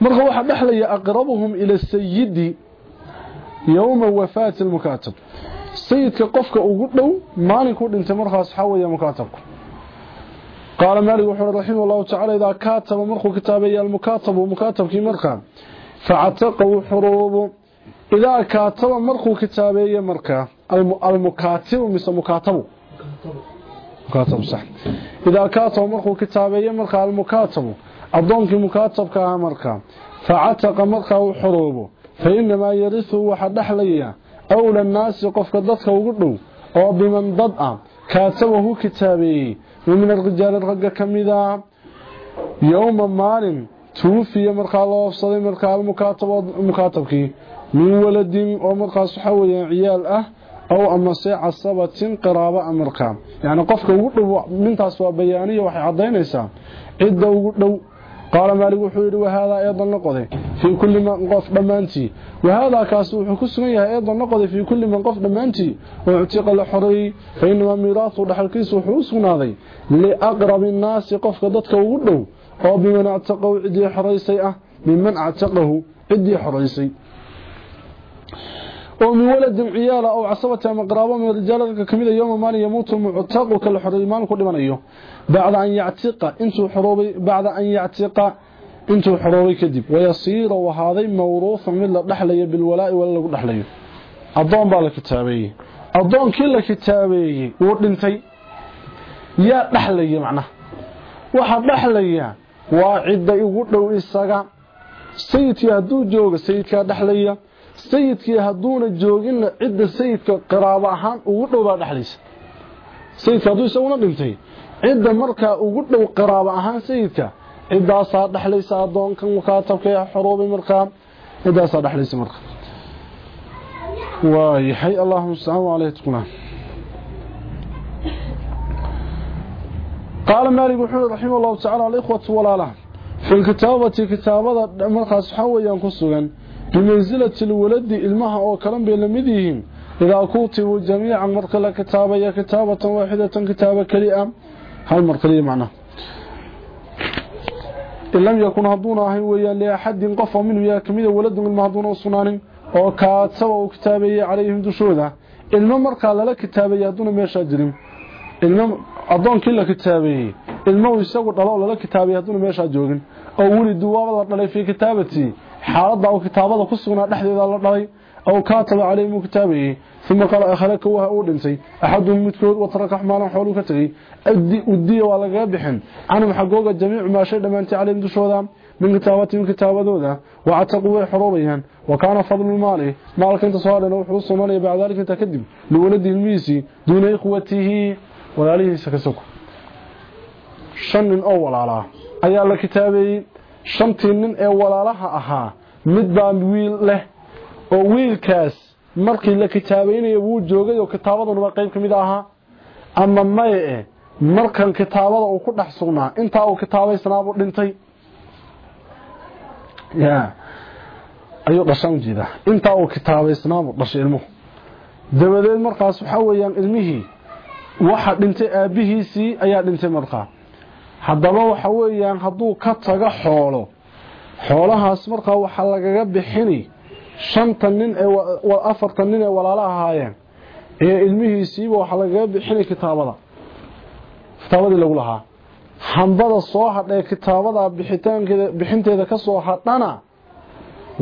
مرق واحد احلي أقربهم إلى السيد يوم وفاة المكاتب. السيد كقفك اوغ دو مالك ودنت مرق اصحاب يا مكاتب. قال مالك وحر الرحيم والله تعالى إذا كاتب مرق كتابي المكاتب ومكاتب كي مرق facataqahu xuruubu idaa kaataba markuu kitaabeeye markaa almukaatibu mise mukaatabu idaa kaataba markuu kitaabeeye markaa almukaatabu adoonkii mukaatabka ahaa markaa facataqa markaa u xuruubo fa inamaa yarisu waxaa dhexlayaa awla naasi qofka dadka ugu dhow oo biman dad ah kaatabahu kitaabeeyey wa min arijaali ragga ka mida maalin فإنما الناس وقلوا أو توفي مرقى الله أفصلي مرقى المكاتب المكاتبكي من ولد ومرقى صحوية عيال أه أو أما سيع الصبة قرابة مرقى يعني قفك وقلوا من تاسوا بيانية وحي عضينيسا عدة وقلوا قال مالك وحير وهذا أيضا نقضي. في كل من قف دمانتي وهذا كاسو حكسنيها أيضا نقضي في كل من قف دمانتي واعتق الحري. أو بمن اعتقوا عدي حريسي أه ممن أعتقه عدي حريسي ومن ولد عيالة أو عصبة مقرابة من الرجال كميدا يوم مالي يموت معتق كالحري مال كل من أيه بعد أن يعتق إنتو حروبي بعد أن يعتق إنتو حروبي كدب ويصير وهذا موروث من الدحلية بالولاء ولا الدحلية أضون بالكتابي أضون كل كتابي. ودنتي يا دحلية معناه waxa dhaxlaya waa cidda ugu dhow isaga. Sayidkii hadduu joogo sayidkaa dhexlaya sayidkii hadduuna jooginna cidda sayidka qaraabo ahaan ugu dhow baa dhexlaysa sayidka hadduu isaguna dhintay cidda markaa ugu dhow qaraabo ahaan sayidka ciddaasaa dhexlaysa addoonkan mukaatabka ee xuruubay markaa ciddaasaa dhexlaysa marka waayahay allahuma mustacaan waaleyh tuklaan قال مالك وحول رحمه الله تعالى الإخوة ولاله في الكتابة كتابة مرخص حويا كسوغا بمنزلة الولد إلمها أو كلام بلمديهم إذا كتبوا جميعا مرقل كتابة يا كتابة واحدة كتابة كريئة. هل مرقلية معنا. إن لم يكن هدونا هنويا لأحد قف منه يا كميدة ولد من المهدون وصنان أو كاتبة وكتابة عليهم lala kitaabeeyay hadduna meeshaa jirin ilmo adoonkii la kitaabeeyey ilmo isagu dhalo lala kitaabeeyay hadduna meeshaa joogin oo weli duwaaba la dhalay fii kitaabatii xaaladda uu kitaabada ku sugnaa dhexdeeda la dhalay أو كاتب عليهم كتابه. ثم قال أخلك وها أودنتي أحدهم متكود وترك حمالا حوله كتغي أدي أدي ولا بحن. عنهم حقوق جميع ما شيء لما أنت عليهم دشوذا من كتابتهم كتابة ذوذا واعتقوا حروبيا وكان فضل المال. مالك أنت صار له حوص مالي بعد ذلك أنت walaalihiisa ka soko shan nin oo walaalaa ayaa la kitaabeeyey shantii nin ee walaalaha ahaa mid baa wiil leh oo wiilkaas markii la kitaabeynaya wuu joogay oo kitaabadunaba qayb ka mid ahaa. Ama maye markan kitaabada uu ku dhex sugnaa intaa uu kitaabaysanaabuu dhintay. Ayuu dhashaan u jeedaa intaa uu kitaabaysanaabuu dhashay ilmuhu. Dabadeed markaas waxaa weeyaan ilmihii waxa dhintay aabbihiisii ayaa dhintay markaa. Haddaba waxa weeyaan hadduu ka tago xoolo xoolahaas markaa waxaa lagaga bixini shanta nin afartan nin ee walaalo ahaayeen ee ilmihiisiiba waxaa lagaga bixinay kitaabada. Kitaabadii lagu lahaa. Hambada soo hadhae kitaabada bixitaankeeda bixinteeda ka soo hadhana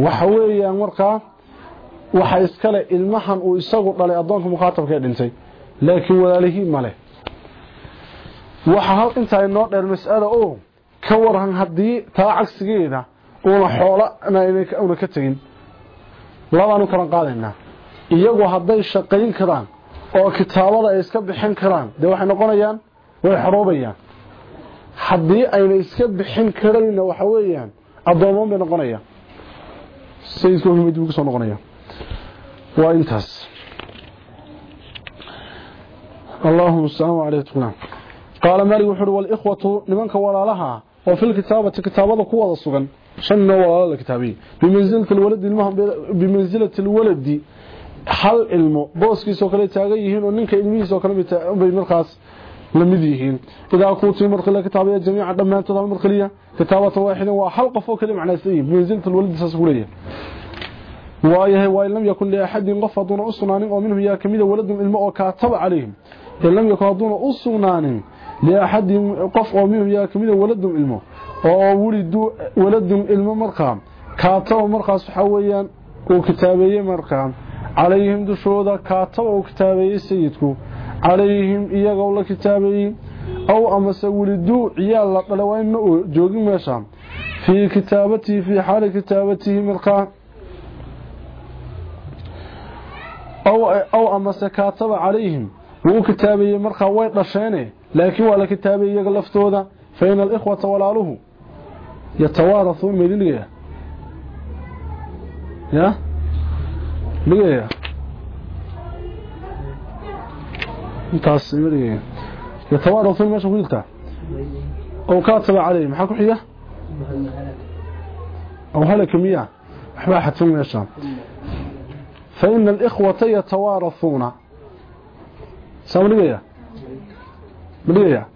waxa weeyaan markaa waxa iskale ilmahan uu isagu dhalay addoonka mukaatabka ee dhintay laakiin walaalihii male waxa hal intaa inoo dheer mas'alo oo ka waran haddii taa cagsigeeda uuna xoola una ka tegin. Labaanu kala qaadaynaa iyagu hadday shaqayn karaan oo kitaabada ay iska bixin karaan dee waxay noqonayaan way xoroobayaan haddii ayna iska bixin karayna waxa weeyaan addoomoon bay noqonayaan. Sayidku mid buu ku soo noqonaya. Waa intaas اللهم السلام عليكم. قال مالك وحر والإخوة لمن كوالا لها. وفي الكتابة كتابة قوة الصغن شن نوع الكتابي بمنزلة الولد المهم بمنزلة الولد. حل المو بوسكي سوكالي تاغيهين وننك إلمي سوكالي تاغيهين مرخاص لمديهين إذا أقولت مرخ الله كتابية جميعا لما تضع مرخلية. كتابة واحدة وحلقة فوق كلمة على سيئ بمنزلة الولد ساسولية وآية وآيه لم يكن لأحد غفضون أسنان ومنهم يا كميدة ولد المو كاتب عليهم. تلم يقادون أصنان لأحد قف يا يأكمل ولدهم إلمه وولدوا ولدهم إلمه مرقام. كاتبوا مرقام صحويا وكتابي مرقام. عليهم دشودا كاتبوا كتابي سيدكو. عليهم إياقوا لكتابي أو أما سولدوا عيال لقلوين جوغي ماشام في كتابتي في حال كتابته مرقام. أو, أو أما سكاتب عليهم. Wuu kitaabeeyey markaa way dhasheene laakiin waa la kitaabeeyey iyaga laftooda fa ina alikhwata walaaluhu yatawaarasuun maydin dhigaya ya dhigaya intaas ima dhigaya yatawaarasuun meesha ku jirtaa aw kaataba calayhim maxaa ku xiga aw halaka miya waxbaa xadfan meesha فإن الإخوة يتوارثون سام لغايا لغايا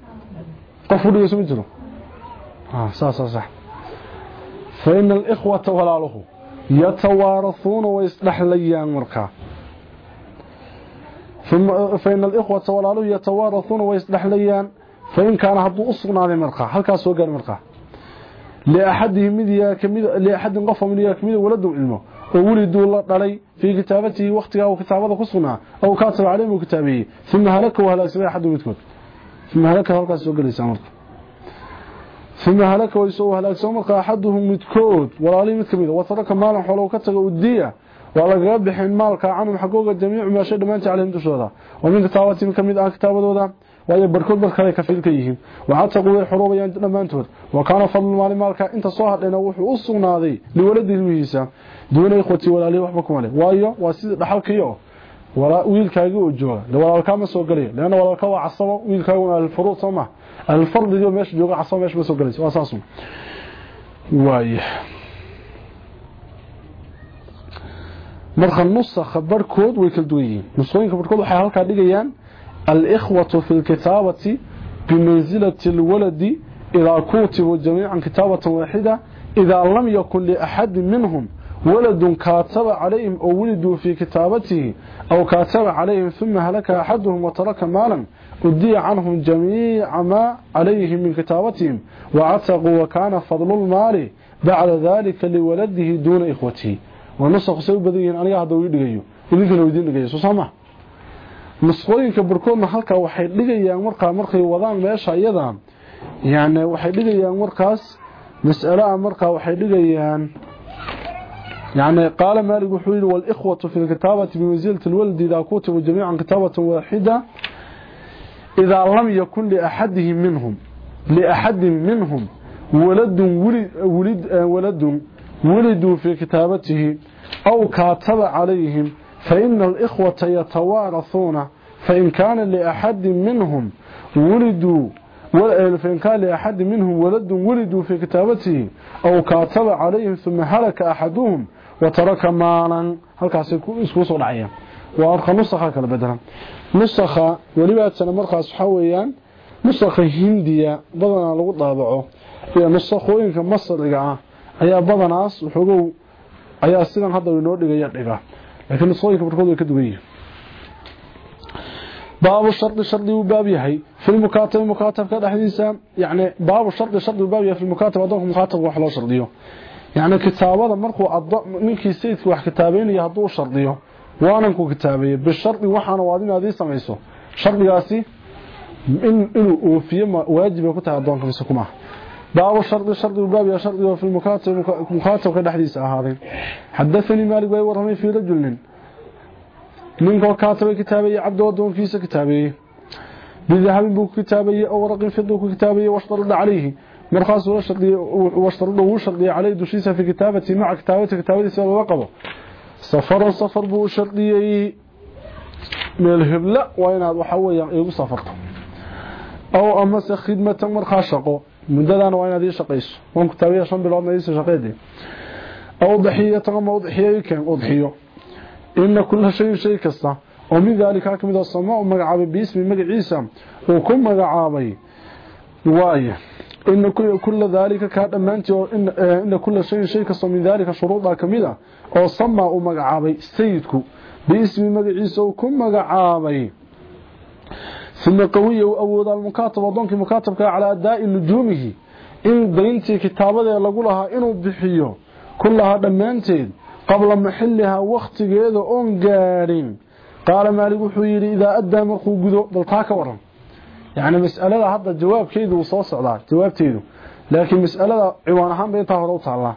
قفوا لغايا سمجروا آه صح صح صح فإن الإخوة ولاله يتوارثون ويصلح ليان مركا ثم فإن الإخوة ولاله يتوارثون ويصلح ليان فإن كان هدو أصغنا هذا مركا هل كان سوى قال مركا لأحدهم مذيا wawuliduu la dhalay fii kitaabatihi wakhtigaa uu kitaabada ku sugnaa ow kaataba caleyhim uu kitaabeeyey uma halaka wa halaagsaday axadu midkood uma halaka halkaas soo gelaysaa marka uma halaka way soo halaagsamo marka axaduhum midkood walaalihii mid ka mida wataraka maalan xoolo ka taga udiya waa lagaga bixin maalka canhum xagooga jamiicu maashay dhammaantii caleyhim dushooda wa min kitaabatiim ka ah kitaabadooda waayo barkood bar kale ka fiilka yihiin. Waxa taqway xurubayaan dhamaantood wa fadlu maali maalka inta soo hadhayna wuxuu u sugnaaday liwaladiisa doona ikhwati walaali waxba kuma leh. Waayo waa sida dhaxalkiyo wiilkaaga oo jooga. Walaalka ma soo galay leena walaalka waa casabo wiilkaaga al furuud sama al fard iyo meesha jooga casabo meesha ma soo galay waa saasu waayo. Marka nusakha barkood way kala duwan nusooyinka barkood waxay halka dhigayaan الإخوة في الكتابة بمنزلة الولد إذا كتبوا جميعا كتابة واحدة. إذا لم يكن لأحد منهم ولد كاتب عليهم أو ولدوا في كتابته أو كاتب عليهم ثم هلك أحدهم وترك مالا أدي عنهم جميع ما عليهم من كتابتهم وعتقوا وكان فضل المال بعد ذلك لولده دون إخوته. ونسخ سيب بذيهن أن يهدوا يدقيوا إذن كانوا nusqooyinka barkoodna halkaa waxay dhigayaan markaa markay wadaan meesha iyada yani waxay dhigayaan markaas mas'alaa markaa waxay dhigayaan. يعني قال مالك وحويل والإخوة في الكتابة بمنزلة الولد إذا كتبوا جميعا كتابة واحدة إذا لم يكن لأحدهم منهم لأحد منهم ولد ولد, ولد, ولد ولدوا في كتابته أو كاتب عليهم فإن الإخوة يتوارثون فإن كان لأحد منهم ولدوا فإن كان لأحد منهم ولد ولدوا في كتابته أو كاتب عليهم ثم هلك أحدهم وترك مالا هل كاسي اسكو سو دحيا وارخ نسخه kala bedelan nusakha waliba tan markaas waxa weeyaan nusakha hindiya badana lagu daabaco iyo nusakhooyinka masriga ah ayaa badanaas wuxuu ayaa sidan hadda inoo dhigaya dhiga way ka duwan yihiin باب الشرط الشرط وباب يحي في المكاتب المكاتب كدحديسا يعني باب الشرط الشرط وباب يحي في المكاتب ادونك مكاتب loo shardiyo يعني كتابada markuu ninkii sayidku wax kitaabeynaya haduu shardiyo waanan ku kitaabeeyay bishardi waxaana waad inaad samayso shardigaasi in inuu oofiyo waajib ku tahay adoonka mise kuma باب الشرط الشرط الباب يا شرط وفي المكاتب مكاتب كدحديس اهادين حدثني مالك باي ورمي في رجل. من قال كاتب كتابي عبد الله دون فيس كتابي. بذهب بوك كتابي أو ورق في دوك كتابي واشترط عليه. من خاص الشرط واشترط له شرط عليه. دشيس في كتابتي مع كتابتي كتابتي سبب وقبه سفر سفر بو شرطي. من الهبله وين هذا وحويا يوم سفرته أو أمس خدمة مرخاشقه muddadaana waa inaad ii shaqayso. Waan kitaabeeya shan biloodna iisa shaqeedee aw daxiyatan ama udxiyo keen udxiyo ina kula shayin shay kasta oo min daalika ka mid ah samaa u magacaabay biismi magaciisa uu ku magacaabay waaye ina kula daalika ka dhamaantii oo ina kula shayin shay kasta min daalika shuruuda ka mid ah oo samaa u magacaabay sayidku biismi magaciisa uu ku magacaabay uma qawiya u awoodaa almukaataba addoonkii mukaatabka calaa adaa'i nujuumihi in dayntii kitaabadeeda lagu lahaa inuu bixiyo kullahaa dhammaanteed qabla maxilihaa wakhtigeeda oon gaadhin qaala maalig wuxuu yidhi idaa addaa markuu gudo bal taa ka waran yacni mas'alada hadda jawaabkeydu wuu soo socdaa jawaabteydu laakiin mas'alada ciwaan ahaan bay intaa hore u taallaa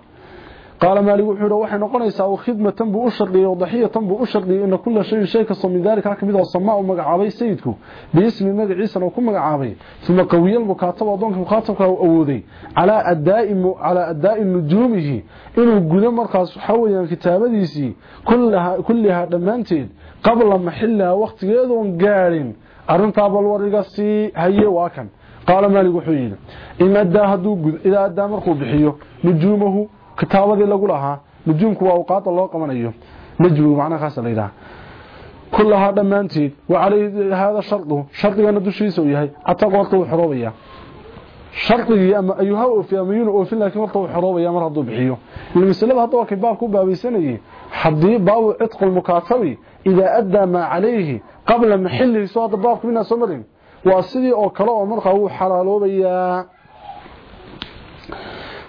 قال مالك daxiyatan buu u shaqeeyay in kullu shay shay ka soo dalika ka mid ah samaa oo magacaabay sayidku biismi magaciisa oo ku magacaabay thumma qawiyal mukaatab adoonka mukaatabka uu awooday ala adaa'imu ala adaa'i nujumihi inuu gudo markaas waxa weeyaan kitaabadiisii kullaha kullaha dhamaanteed qabla maxillaha waqtigeedu on gaarin arinta bal wariga si haye waa kan قال مالك إن أدى هدو إذا أدى مرخو بحيو نجومه kitaabadii lagu lahaa nujuumku waa awqaada loo qabanayo najmigu macnaha khaas la yidhaha kullahaa dhammaanteed wa calayhi haada shardu shardigana dushiisa uu yahay ataqa horta wuu xoroobaya shardigii ama ayuha oofi ama yuuna oofin laakiin horta wuu xoroobaya mar hadduu bixiyo ila masalada hadda waa kii baabka u baabaysanayay haddii baabu cidqu lmukaatabi idaa addaa maa calayhi qabla maxilihi soo hadda baabka minaa soo marin waa sidii oo kale oo markaa wuu xalaaloobayaa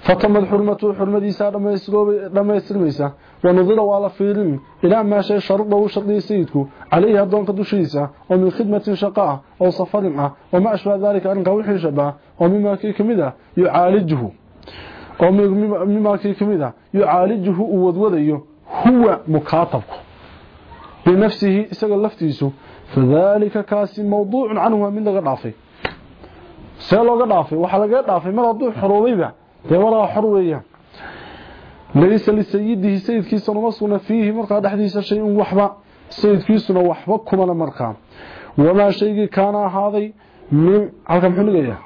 fatamad xurmatu xurmadiisa dhammaystirmaysa wanudira waa la fiirin ilaa maa shay sharuda uu shardiyay sayidku calayhi addoonka dushiisa oo min khidmatin shaqa ah oo safarin ah wama ashbaha daalika arrinkaa wixii shabaa oo mimaa kii ka mid a yucaalijuhu oo mimaa kii ka mid a yucaalijuhu uu wadwadayo huwa mukaatabku binafsihi isaga laftiisu fadaalika kaasi mawduucun canhu mid laga dhaafay see looga dee walaa xor weeyaan laysa lisayidihi sayidkiisuna ma sugna fiihi markaa dhexdiisa shay un waxba sayidkiisuna waxba kumana markaa. Wamaa shaygii kaana ahaaday min halka muxuu dhigayaa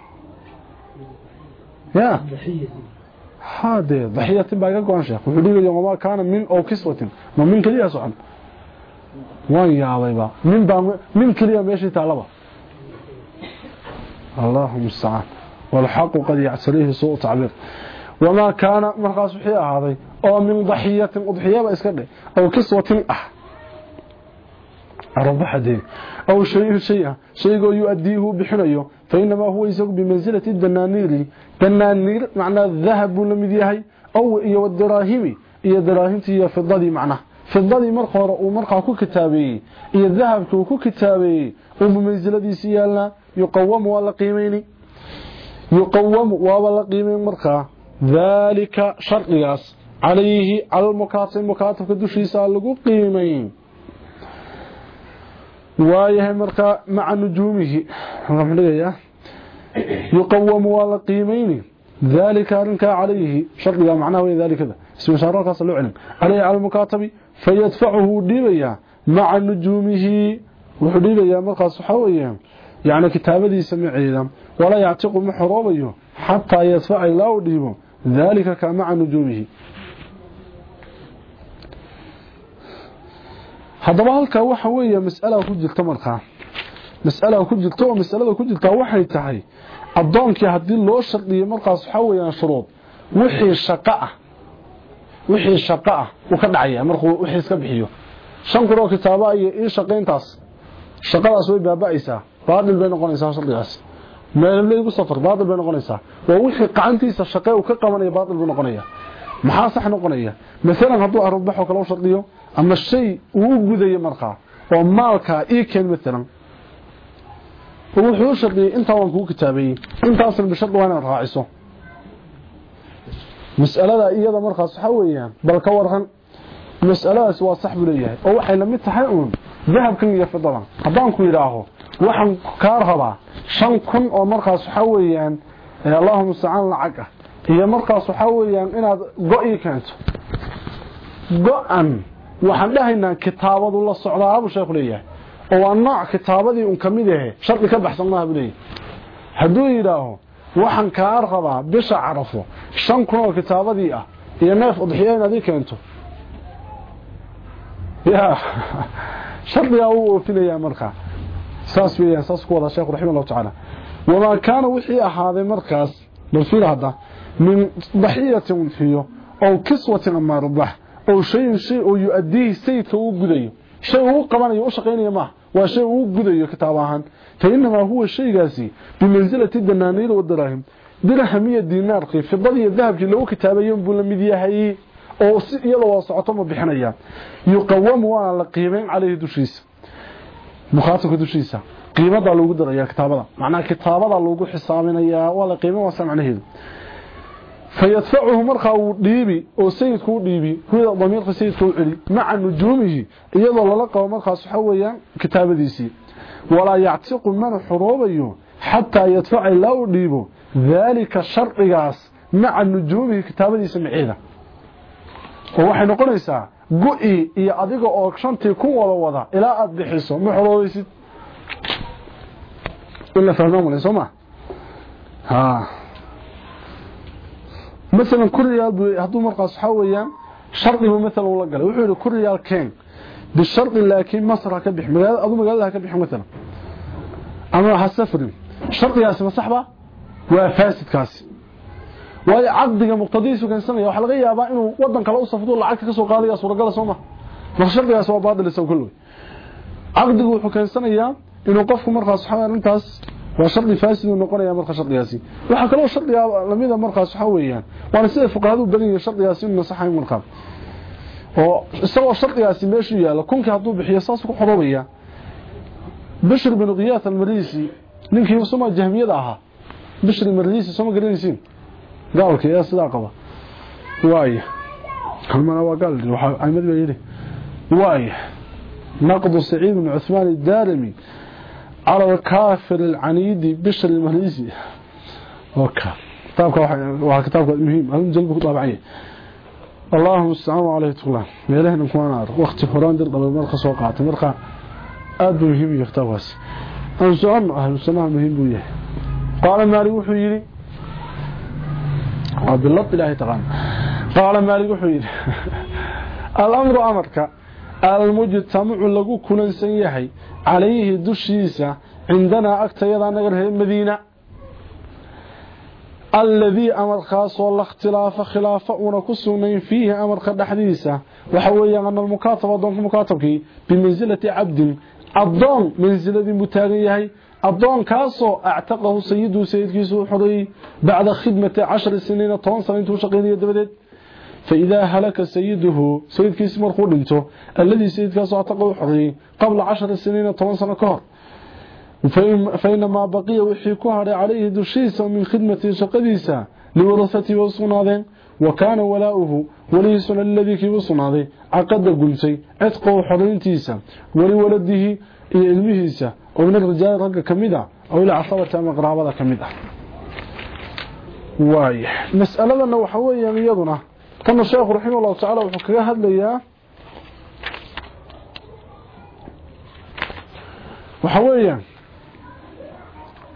ya hadee daxiyatin baa iga go-an sheekh. Wuxuu dhigaya wamaa kaana min oo kiswatin. Ma min keliya socon waan yaabayba min baa min keliya meeshii taalaba allahu mustacaan والحق قد يعتريه سوء تعبير. وما كان مرقاس وحي اهادي أو من ضحية أضحية با اسكدي أو كسوة آه ربحدي أو شيء شيء شيء يؤديه بحنيو. فإنما هو يسوق بمنزلة الدنانير. دنانير معنى الذهب لمد أو iyo الدراهم iyo daraahimtii iyo fidadii macnaha fidadii marka hore uu markaa ku kitaabay iyo dahabku ku kitaabay uu manziladiisa yaalna yuqawam wala qiimeeyni يقوم وابا لقيمين مركا. ذلك شرطياس عليه على المكاتب مكاتب كدشيسا لغو قيمين. وايه مركا مع نجومه. يقوم وابا قيمين ذلك أرنك عليه. شرطيا معناه ذلك اسم شرطة صلو علم عليه على المكاتب فيدفعه ديبيا. مع نجومه. وحديبيا مركا صحويا. wala yactiqu ma xoroobayo xataa yadfaca ilaa uu dhiibo daalika kaa maca nujuumihi. Haddaba halkaa waxa weeye mas'alaa ku jirta markaa mas'alaa ku jirta oo masalada ku jirtaa waxay tahay addoonkii haddii loo shardiyo markaas waxaa weeyaan shuruud wixii shaqo ah wixii shaqo ah uu ka dhacaya markuu wixii iska bixiyo. Shan kun oo kitaaba iyo ii shaqayntaas shaqadaas way baaba'aysaa baadil bay noqonaysaa shardigaas meellaygu safar baadil bay noqonaysaa. Waa wixii qacantiisa shaqo uu ka qabanaya baadil buu noqonaya. Maxaa sax noqonaya? Maalan hadduu arbaxo kala shardiyo ama shay uu gudayo markaa oo maalka ii keen maalan wuxuu shardiyay intaa waan kuu kitaabeeyey. Intaasna bishard waa inaad raaciso. Mas'alada iyada markaas waxa weeyaan bal ka waran mas'aladaas waa sax buu oo waxay la mid tahay uun dahabkan iyo fidadan haddaan ku yidhaaho waxaan kaa rabaa shan kun oo markaas waxa weeyaan allahuma mustacaan lacag ah. Iyo markaas waxa weeyaan inaad go-ii keento. Go-an waxaan dhahaynaa kitaabadu la socdaa buu sheekhu leeyahay. Oo waa nooc kitaabadii un ka mid ahe shardi ka baxsan maaha buu leeyahay. Hadduu yidhaaho waxaan kaa rabaa bisha carafo shan kun oo kitaabadii ah iyo neef udxiya inaad ii keento. Ya shardiga uu oofinaya markaa saas weeyaan saas ku wada sheekhu raximahullahu tacaala wamaa kaana wixii ahaaday markaas balfiil hadda min daxiyatin fiyo ow kiswatin ama arbax ow shayin shay oo yu-adiihi sayidka uu gudayo shay uu qabanayo u shaqaynaya maaha waa shay uu gudayo kitaab ahaan fa inamaa huwa shaygaasi bimansilati danaaniir wadaraahim dirham iyo diinaarkii fidadii iyo dahabkii lagu kitaabayo buu la mid yahay oo si iyadoo wada socoto ma bixinaya yuqawamu waana la qiimeyn caleyhi dushiisa mukhaatabka dushiisa. Qiimadaa loogu daraya kitaabada. Macnaha kitaabadaa loogu xisaabinayaa waa la qiimeyn waasa macnaheedu fayadfacuhu markaa uu dhiibi oo sayidku u dhiibi huda damiirka sayidka u celi maca nujuumihi iyadoo lala qabo markaas waxa weeyaan kitaabadiisii walaa yactiqu mana xuroobayo xataa yadfaca ilaa uu dhiibo. Daalika sharcigaas maca nujuumihi kitaabadiisa maceeda oo waxay noqonaysaa go-i iyo adiga oo shantii ku wada wada ilaa aada bixiso ma xoroobaysid ila fahmaamule soo ma? Masalan kuriyaal buu hadduu markaas waxaa weeyaan shardibu maalan ula galay. Wuxuu yihi kuriyaal keen bishardi laakiin masr ka bix adu magaalada ka bixo maalan ama ha safrin. Shardigaasi ma saxba waa faasidkaasi. Waayo aqdiga muqtadiisu kan sanaya waxa laga yaabaa inuu wadan kale u safdo lacag ka soo qaadaya suuragal Sooma ma shardigaasi waa baadil isagu kullu aqdigu wuxuu keensanayaa inuu qofku markaas waxa arintaas waa shardi faasid uu noqonaya marka shardigaasi waxa kale oo shardiga lamida markaas waxa weeyaan waana sida fuqahaadu yihiin shardigaasi inuu saxay markaa oo isagoo shardigaasi meeshu yaalo kunki hadduu bixiyo saas ku xoroobaya bishr bin qiyaas al-marisi ninkii suma jahmiyada ahaa bishr al-marisi suma garanaysiin gaalka yaa sidaa qaba waay halmana waa gaal waxa aymad bay yiri waay نقد سعيد بن عثمان الدارمي على الكافر العنيد بشر المهليسي أوكي كتابك waa kitaabka muhiim hal jalbu ku taabacay اللهم استعان عليه تقول meelahna ku aan waqti horaan dir dhalay marka soo qaatay marka aad muhiim iyo kitaabkaas aan soo ahlu sanaa muhiim buu yahay qaala maali wuxuu yiri abdullah ilaahi taqaan qaala maali wuxuu yiri al-amru amarka al-mujtamacu lagu kulansan yahay عليه دشيسا عندنا أكتيضا نقره المدينة الذي أمر خاص والله اختلاف خلاف ونكسونين فيه أمر قد حديثة وحويا أن المكاتبة دونك مكاتبك بمنزلة عبد الضون منزلة متاغيه الضون كاسو اعتقه سيده سيد كيسو حري بعد خدمة عشر سنين طوان سنين توشقين يدبدت فإذا هلك سيده سيد كيس مرخول انتو الذي سيد كاسو اعتقه حري قبل عشر سنين طوان سنة كهر. فإنما بقي وحي كهر عليه دشيسا من خدمة شقديسا لورثته وصناده وكان ولاؤه وليسن الذي كي وصناده عقد قلتي عتقه حرينتيسا ولولده oo min arijaal ragga ka mid ah ila casabata ama qaraabada ka mid ah mas'aladana waxa weeyaan iyaduna kana sheekhu raximahullahu tacaala wuxuu kaga hadlayaa waxa weeyaan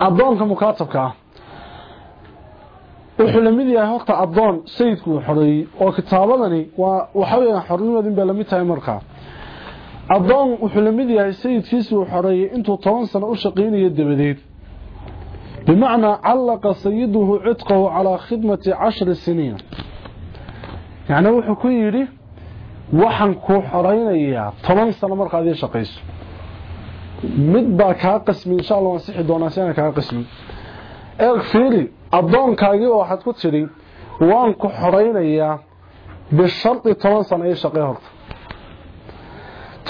addoonka mukaatabka wuxuu la mid yahay horta addoon sayidku xoreeyey oo kitaabadani waa waxa weeyaan xornimadin bay la mid tahay markaa adoon wuxuu la mid yahay sayidkiisu uu xoreeyey intuu toban sano u shaqeynayo dabadeed. Bimacnaa callaqa sayiduhu cidqahu calaa khidmati cashri siniin. Yacni wuxuu ku yidhi waxaan kuu xoreynayaa toban sano markaad ii shaqayso. Mid baa kaa qasmi insha allah waan sixi doonaa si aan kaa qasmin. Eeg fiiri addoonkaagii oo waxaad ku tidhi waan ku xoraynayaa bishardi toban sano ii shaqey horta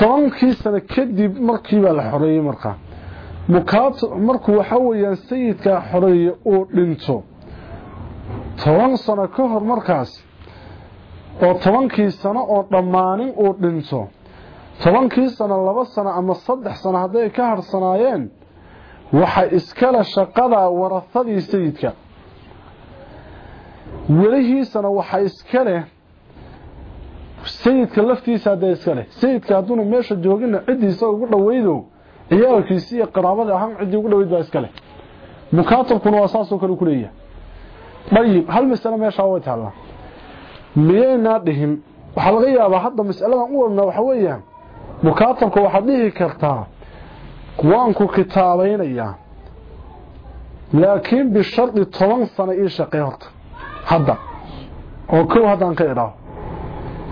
tobankii sano kadib markiibaa la xoreeyey markaa markuu waxa weeyaan sayidkaa xoreeye uu dhinto. Toban sano ka hor markaas oo tobankii sano oo dhammaanin uu dhinto. Tobankii sano laba sano ama saddex sano hadday ka harsanaayeen waxa iskale shaqada warahadii sayidka. Welihiisana waxa iskale sayidka laftiisa hadday iskale sayidka hadduuna meesha joogina ciddiisa ugu dhaweydo ciyaalkiisi iyo qaraabada ahaan ciddii ugu dhaweyd baa iskale mukaatabkuna waa saasoo kale ku leeyahay dayib hal masale meeshaa way taallaa miyaynaa dhihin waxaa laga yaabaa hadda mas'aladan u wadnaa waxa weeyaan mukaatabka waxaad dhihi kartaa waanku kitaabaynayaa laakiin bishardi toban sano ii shaqey horta hadda oo kow haddaan ka idhaaho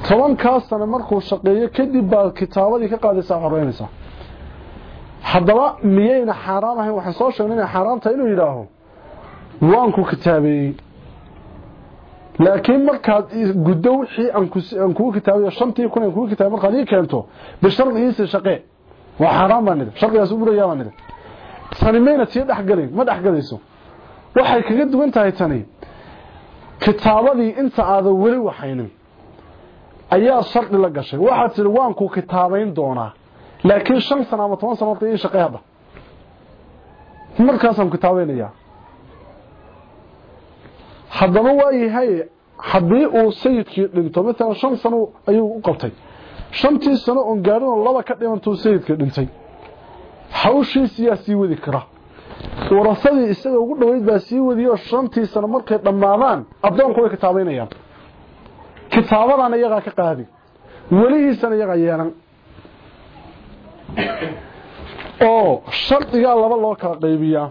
tobankaas sano markuu shaqeeyo kadib baad kitaabadii ka qaadaysaa xoreynaysaa haddaba miyayna xaaraam ahayn? Waxaan soo sheegnay inay xaaraam inuu yidhaaho waanku kitaabeeyey laakiin markaad guddo wixii aan kugu kitaabayo shantii kun aan kugu kitaabay markaad ii keento bishardi iisi shaqee. Waa xaaraan baa nidhi. Shardigaas u burayaa baa nidhi. Tani mayna tii dhexgelin ma dhexgelayso waxay kaga duwan tahay tani. Kitaabadii inta aadan weli waxaynin ayaa shardi la gashay. Waxaad tihi waan ku kitaabayn doonaa. Laakiin shan sano ama toban sano horta ii shaqey hadda. Markaasaan kitaabaynayaa haddaba waa yahay haddii uu sayidkii dhinto maalan shan sano ayuu u qabtay. Shantii sano oon gaadhinoo laba ka dhimantuu sayidkii dhintay. Hawshiisiyaa sii wadi kara. Warasadii isaga ugu dhoweyd baa sii wadiyoo shantii sano markay dhammaadaan. Addoonku way kitaabaynayaan kitaabadan iyagaa ka qaadi. Welihiisana iyagaa yeelan. Oo shardigaa laba loo kala qaybiyaa.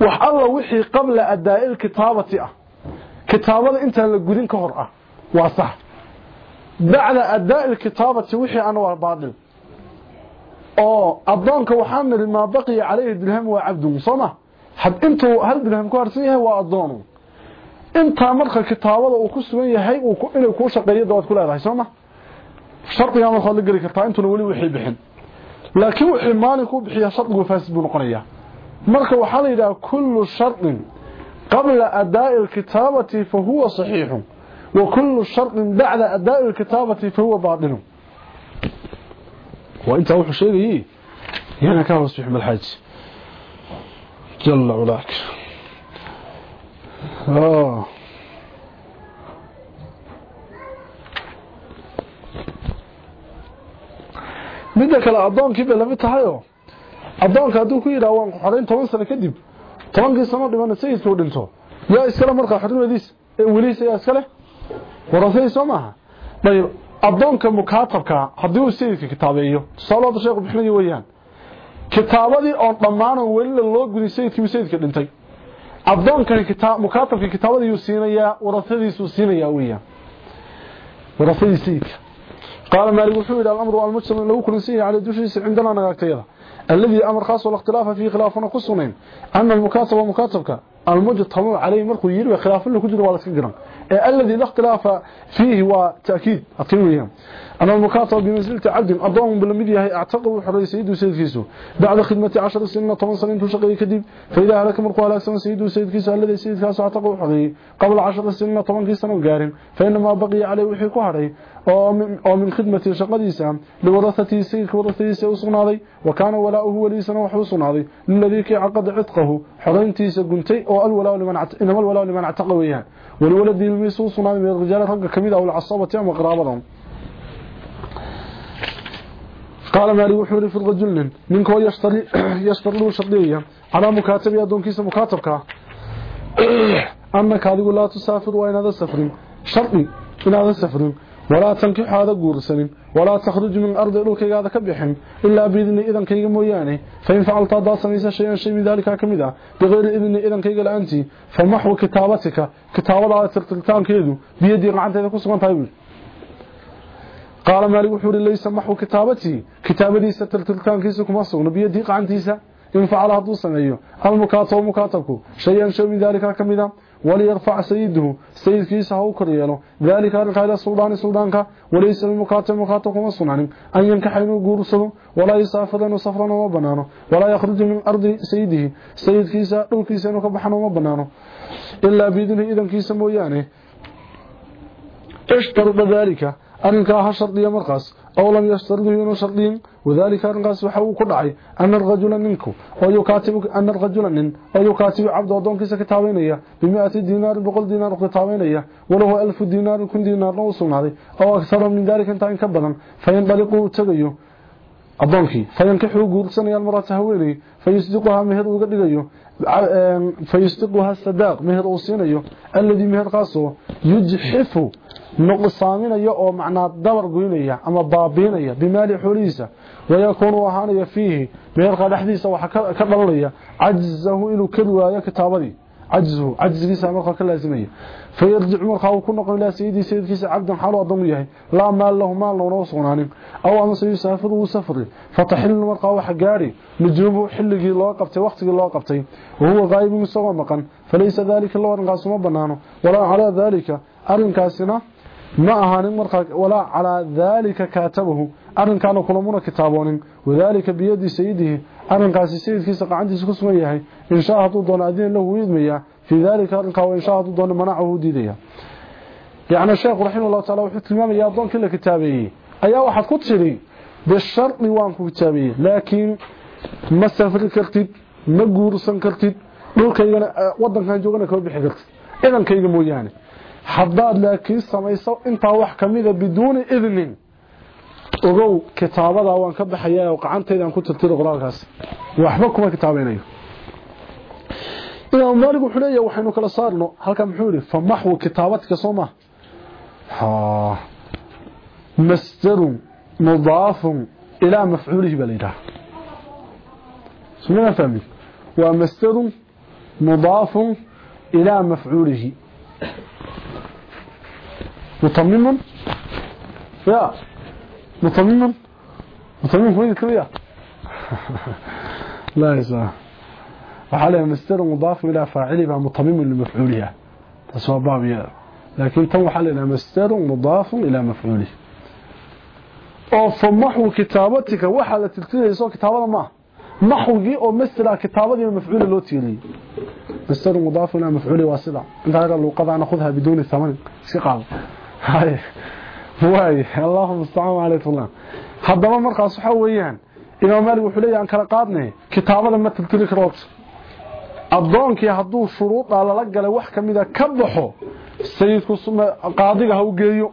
Wax alla wixii qabla adaa-il kitaabati ah. Kitaabada intaan la gudin ka hor ah waa sax. Bacda adaa-il kitaabati wixii ana waa baadil. Oo addoonka waxaa nidhi maa baqiya calayhi dirham waa cabdun soo ma? Intuu hal dirham ku harsan yahay waa addoonu intaa marka kitaabada uu ku sugan yahay inay kuu shaqeeyo dabaad ku leedahay soo ma shardigaa markaad la geli kartaa intuna weli wixii bixin laakiin wixii maalinkuu bixiyaa shardigu faasid buu noqonayaa marka waxaa la yidhaha kullu shardin qabla adaa'i alkitaabati fa huwa saxiixu wa kullu shardin bacda adaa'i alkitaabati fa huwa baadinu waa intaa wuxuu sheegayey yana ka hoos bixi malxaaji jalla midda kale addoonkii bay la mid tahayoo? Addoonka hadduu ku yidhaha waan xorayn toban sano kadib tobankii sano dhimana sayidkuu dhinto yaa iskale markaa xornimadiis welihiisa yaa iskale? Warasadiis soo maaha? Dayib addoonka mukaatabka haddii uu sayidka kitaabeeyo tusaalooda sheekhu bixinayo weeyaan kitaabadii oon dhammaano welila loo gudin sayidkiibu sayidka dhintay addoonkani mukaatabka kitaabadiiyuu siinayaa warasadiisuu siinayaa weeyaan warasadii sayidka قال مالك وحول الأمر المجتمع لو كل سيه على دوشيس عندنا نغاكتيدا الذي أمر خاص والاختلاف فيه خلافنا قصنين أن المكاتب ومكاتبك المجتمع عليه مركو يروي خلاف له كجر الذي لا اختلاف فيه وتأكيد أقيمه أنا المكاتب بمزلت عبد أضعهم بلمدي هي أعتقوا حرية سيده وسيد كيسو. بعد خدمة عشر سنة طمان سنة تشغي كذب. فإذا أهلك مرقوا لك سنة سيده وسيد كيسو الذي سيد كاسو أعتقوا حرية قبل عشر سنة طمان سنة وقارم فإنما بقي عليه وحيك وحرية أو من خدمة شقدي سام لورثتي سيد كورثتي سيد صنادي وكان ولاؤه ولي سنة وحو صنادي للذي كي عقد عتقه. حرينتي سقنتي أو الولاء لمن عت... إنما الولاء لمن اعتقوا إياه والولد يلمسوا صنادي من الرجال كميد أو العصابة يا مغرابهم قال مالي وحوري في الرجل منك يشتري يشتري له شرطيه على مكاتب ادونكيس مكاتبك. انك هذه لا تسافر وين هذا سفر. شرطي. إن هذا سفر. ولا تنكح هذا قورسن ولا تخرج من أرض إلوك هذا كبحن. إلا بإذن إذن كيغ موياني. فإن فعلت هذا سميس شيئا شيء من ذلك كمدا. بغير إذن إذن كيغ لأنت فمحو كتابتك. كتابة على ترتلتان كيدو. بيدي رعنت إذا كسوان قال مالك وحور ليس محو كتابتي. كتابتي سترتلتان كيسكم أصغن بيدي قعنتيسا إن فعل هذا سميه المكاتب ومكاتبك شيئا شيء من ذلك كمدا وليرفع سيده. سيد كيسا هو كريانو ذلك أن قال السلطان سلطانك. وليس المكاتب مكاتب كما صنعن أن ينكح إنه قرصه ولا يسافر إنه سفرا وبنانه. ولا يخرج من أرض سيده. سيد كيسا دول كيسا إنه كبحنا وبنانه. إلا بإذنه إذن كيسا مويانه. اشترط ذلك. أنكاها شرطية مرقص أو لم يشترطه إنه شرطين وذلك أنقاس وحاو كدعي أن الرجل منكم أو يكاتب أن الرجل من أو يكاتب عبد ودون كيس كتابينية بمئة دينار بقول دينار كتابينية وله ألف دينار كن دينار نوصل هذه أو أكثر من ذلك أنت انكبلا فينطلقوا تغيو adoonkii fayankixuu guursanaya almarata haweeney fayusdiquhaa meher uga dhigayo fayusdiquhaa sadaaq meher uu siinayo alladii meherkaasoo yujxifu فيستقها الصداق مهر أوسينيو الذي مهر قاسو يجحف نقصانينيو أو معنى دمر قوينيو أما بابينيو بمال حوليسة ويكون وحانيو فيه مهر قاسو حكا قبليا عجزه إلو كدوا يكتابدي markaa uu ku noqon ilaa sayidii sayidkiisa cabdan xaalu adoon u yahay laa maal lahu maal loona sugnaanin aw amase yusaafiru wuu safri fataxilu markaa waxa gaadhi nujuubuhu xilligii loo qabtay waqtigii loo qabtay wahuwa qaa'ibun isagoo maqan falaysa daalika loo arrinkaas uma banaano walaa calaa daalika arrinkaasina ma ahaanin markaa walaa calaa daalika kaatabahu arrinkaana kulamuna kitaaboonin wadaalika biyadi sayidihi arrinkaasi sayidkiisa qacantiisa ku sugan yahay inshaa hadduu doono adina lahu idmaya fii daalika arrinkaa inshaa hadduu doono manacahu diidaya. Yacni sheekhu raximah allahu taala wuxuu tilmaamaya addoonkii la kitaabeeyey. Ayaa waxaad ku tidhi bishardi waan ku kitaabeeyey laakiin ma safri kartid ma guursan kartid dhulkaygana wadankan joogana kama bixi kartid. Idankayga mooyaane haddaad laakiin samayso intaa wax kamida biduuni idnin ogow kitaabadaa waan ka baxaya oo qacantaydaan ku tirtiro qoraalkaas waxba kuma kitaabaynayo imaam maalik wuxuu leeyahay waxaynu kala saarno halkan muxuu yidhi fa maxwu kitaabatika soo ma masdarun mudaafun ilaa baa la yidhaha sumana fahmi waa masdarun mudaafun ilaa يا مطمم مطمم وين كويا لا يسا وحالها مستر مضاف إلى فاعله مطمم لمفعولها تسوى بابيا لكن تو حالنا مستر مضاف إلى مفعوله oo famaxu kitaabatika waxa la tiltilayso kitaabada ma maxwigi oo masala kitaabadii mafcuul loo tiiriyay masdar mudaaf ila mafcuul wasila inta luqada nakhudha bidون ثمن iska qaado hay way allahumma sta'an alaykum hadaba markaas waxa weeyaan imaam maalik wuxuu leeyahay kala qaadnay kitaabada ma tiltiri karo. Adoonkii haduu shuruud la galay wax kamida ka baxo sayidku qaadiga ha u geeyo.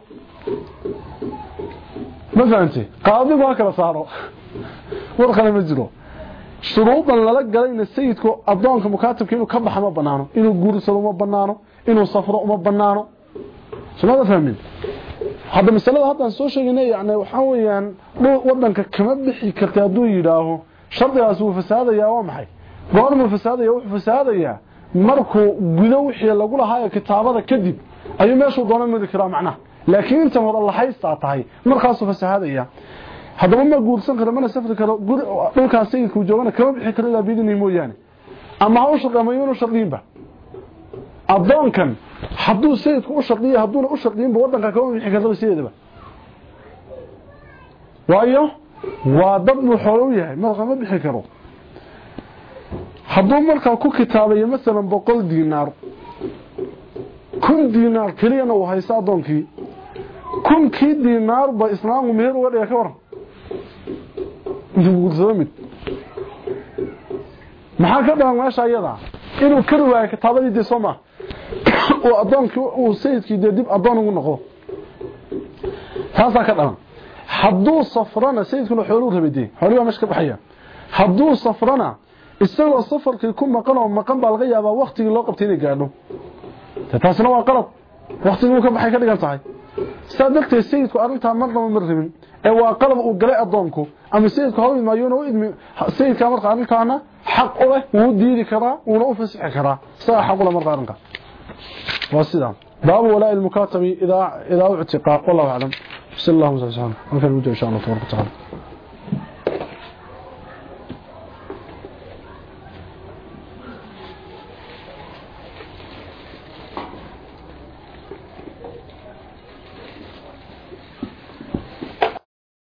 Ma fahamtay qaadigu ha kala saaro. War kale ma jiro. Shuruudan lala galayna sayidku adoonka mukaatabka inuu ka baxa banaano inuu guursado ma banaano inuu safro ma banaano sumada fahmin hadda masalada haddaan soo sheegnay yani waxaa weeyaan wadanka kama bixi karta hadduu yidhaaho shardigaas wuu fasaadayaa waa maxay? Goormuu fasaadaya wuxuu fasaadayaa markuu gudo wixii lagu lahaayo kitaabada kadib ayuu meeshuu doona midi karaa macnaha. Laakiin intan hore lahaystaa tahay markaasuu fasahaadaya haddaba ma guursan karo mana safri karo dhulkaas sayidkuu joogana kama bixi karo ilaa biidni mooyaane. Ama ha u shaqi ama yuuna shardiinba addoonkan hadduu sayidku u shardiyo hadduuna u shardiinba waddanka kama bixi kartaba sideedaba. Waayo waa dad buu xoolo u yahay marka ma bixi karo. Hadduu markaa ku kitaabayo masalan boqol diinaar kun diinaar keliyana uu haysto addoonkii kunkii diinaarba islaamu meher uga dhiga ka waran? Guursado mid. Maxaa ka dhalan meesha iyada inuu kari waayo kitaabadii dee soo maa uu addoonkii uu sayidkii dee dib addoon ugu noqdo taasaa ka dhalan hadduu safrana sayidkuna xooluu rabay dee xoolii baa meesha ka baxaya hadduu safrana isagoo safarkii ku maqan oo maqan baa laga yaabaa waktigii loo qabtay inay gaadho taasina waa qalad waktigii uu ka baxay ka dhigan tahay saa darteed sayidku arrintaa marnaba ma rabin ee waa qalad uu galay addoonku ama sayidku ha u idmaayona u idmi sayidkaa marka arrintaana xaq u leh wuu diidi karaa wuuna u fasixi karaa isagaa xaq u leh marka arrinka واسدة. باب ولاء المكاتب إذا, إذا اعتقى والله أعلم. بس الله مساء سبحانه وكان المجيء إن شاء الله تبارك وتعالى.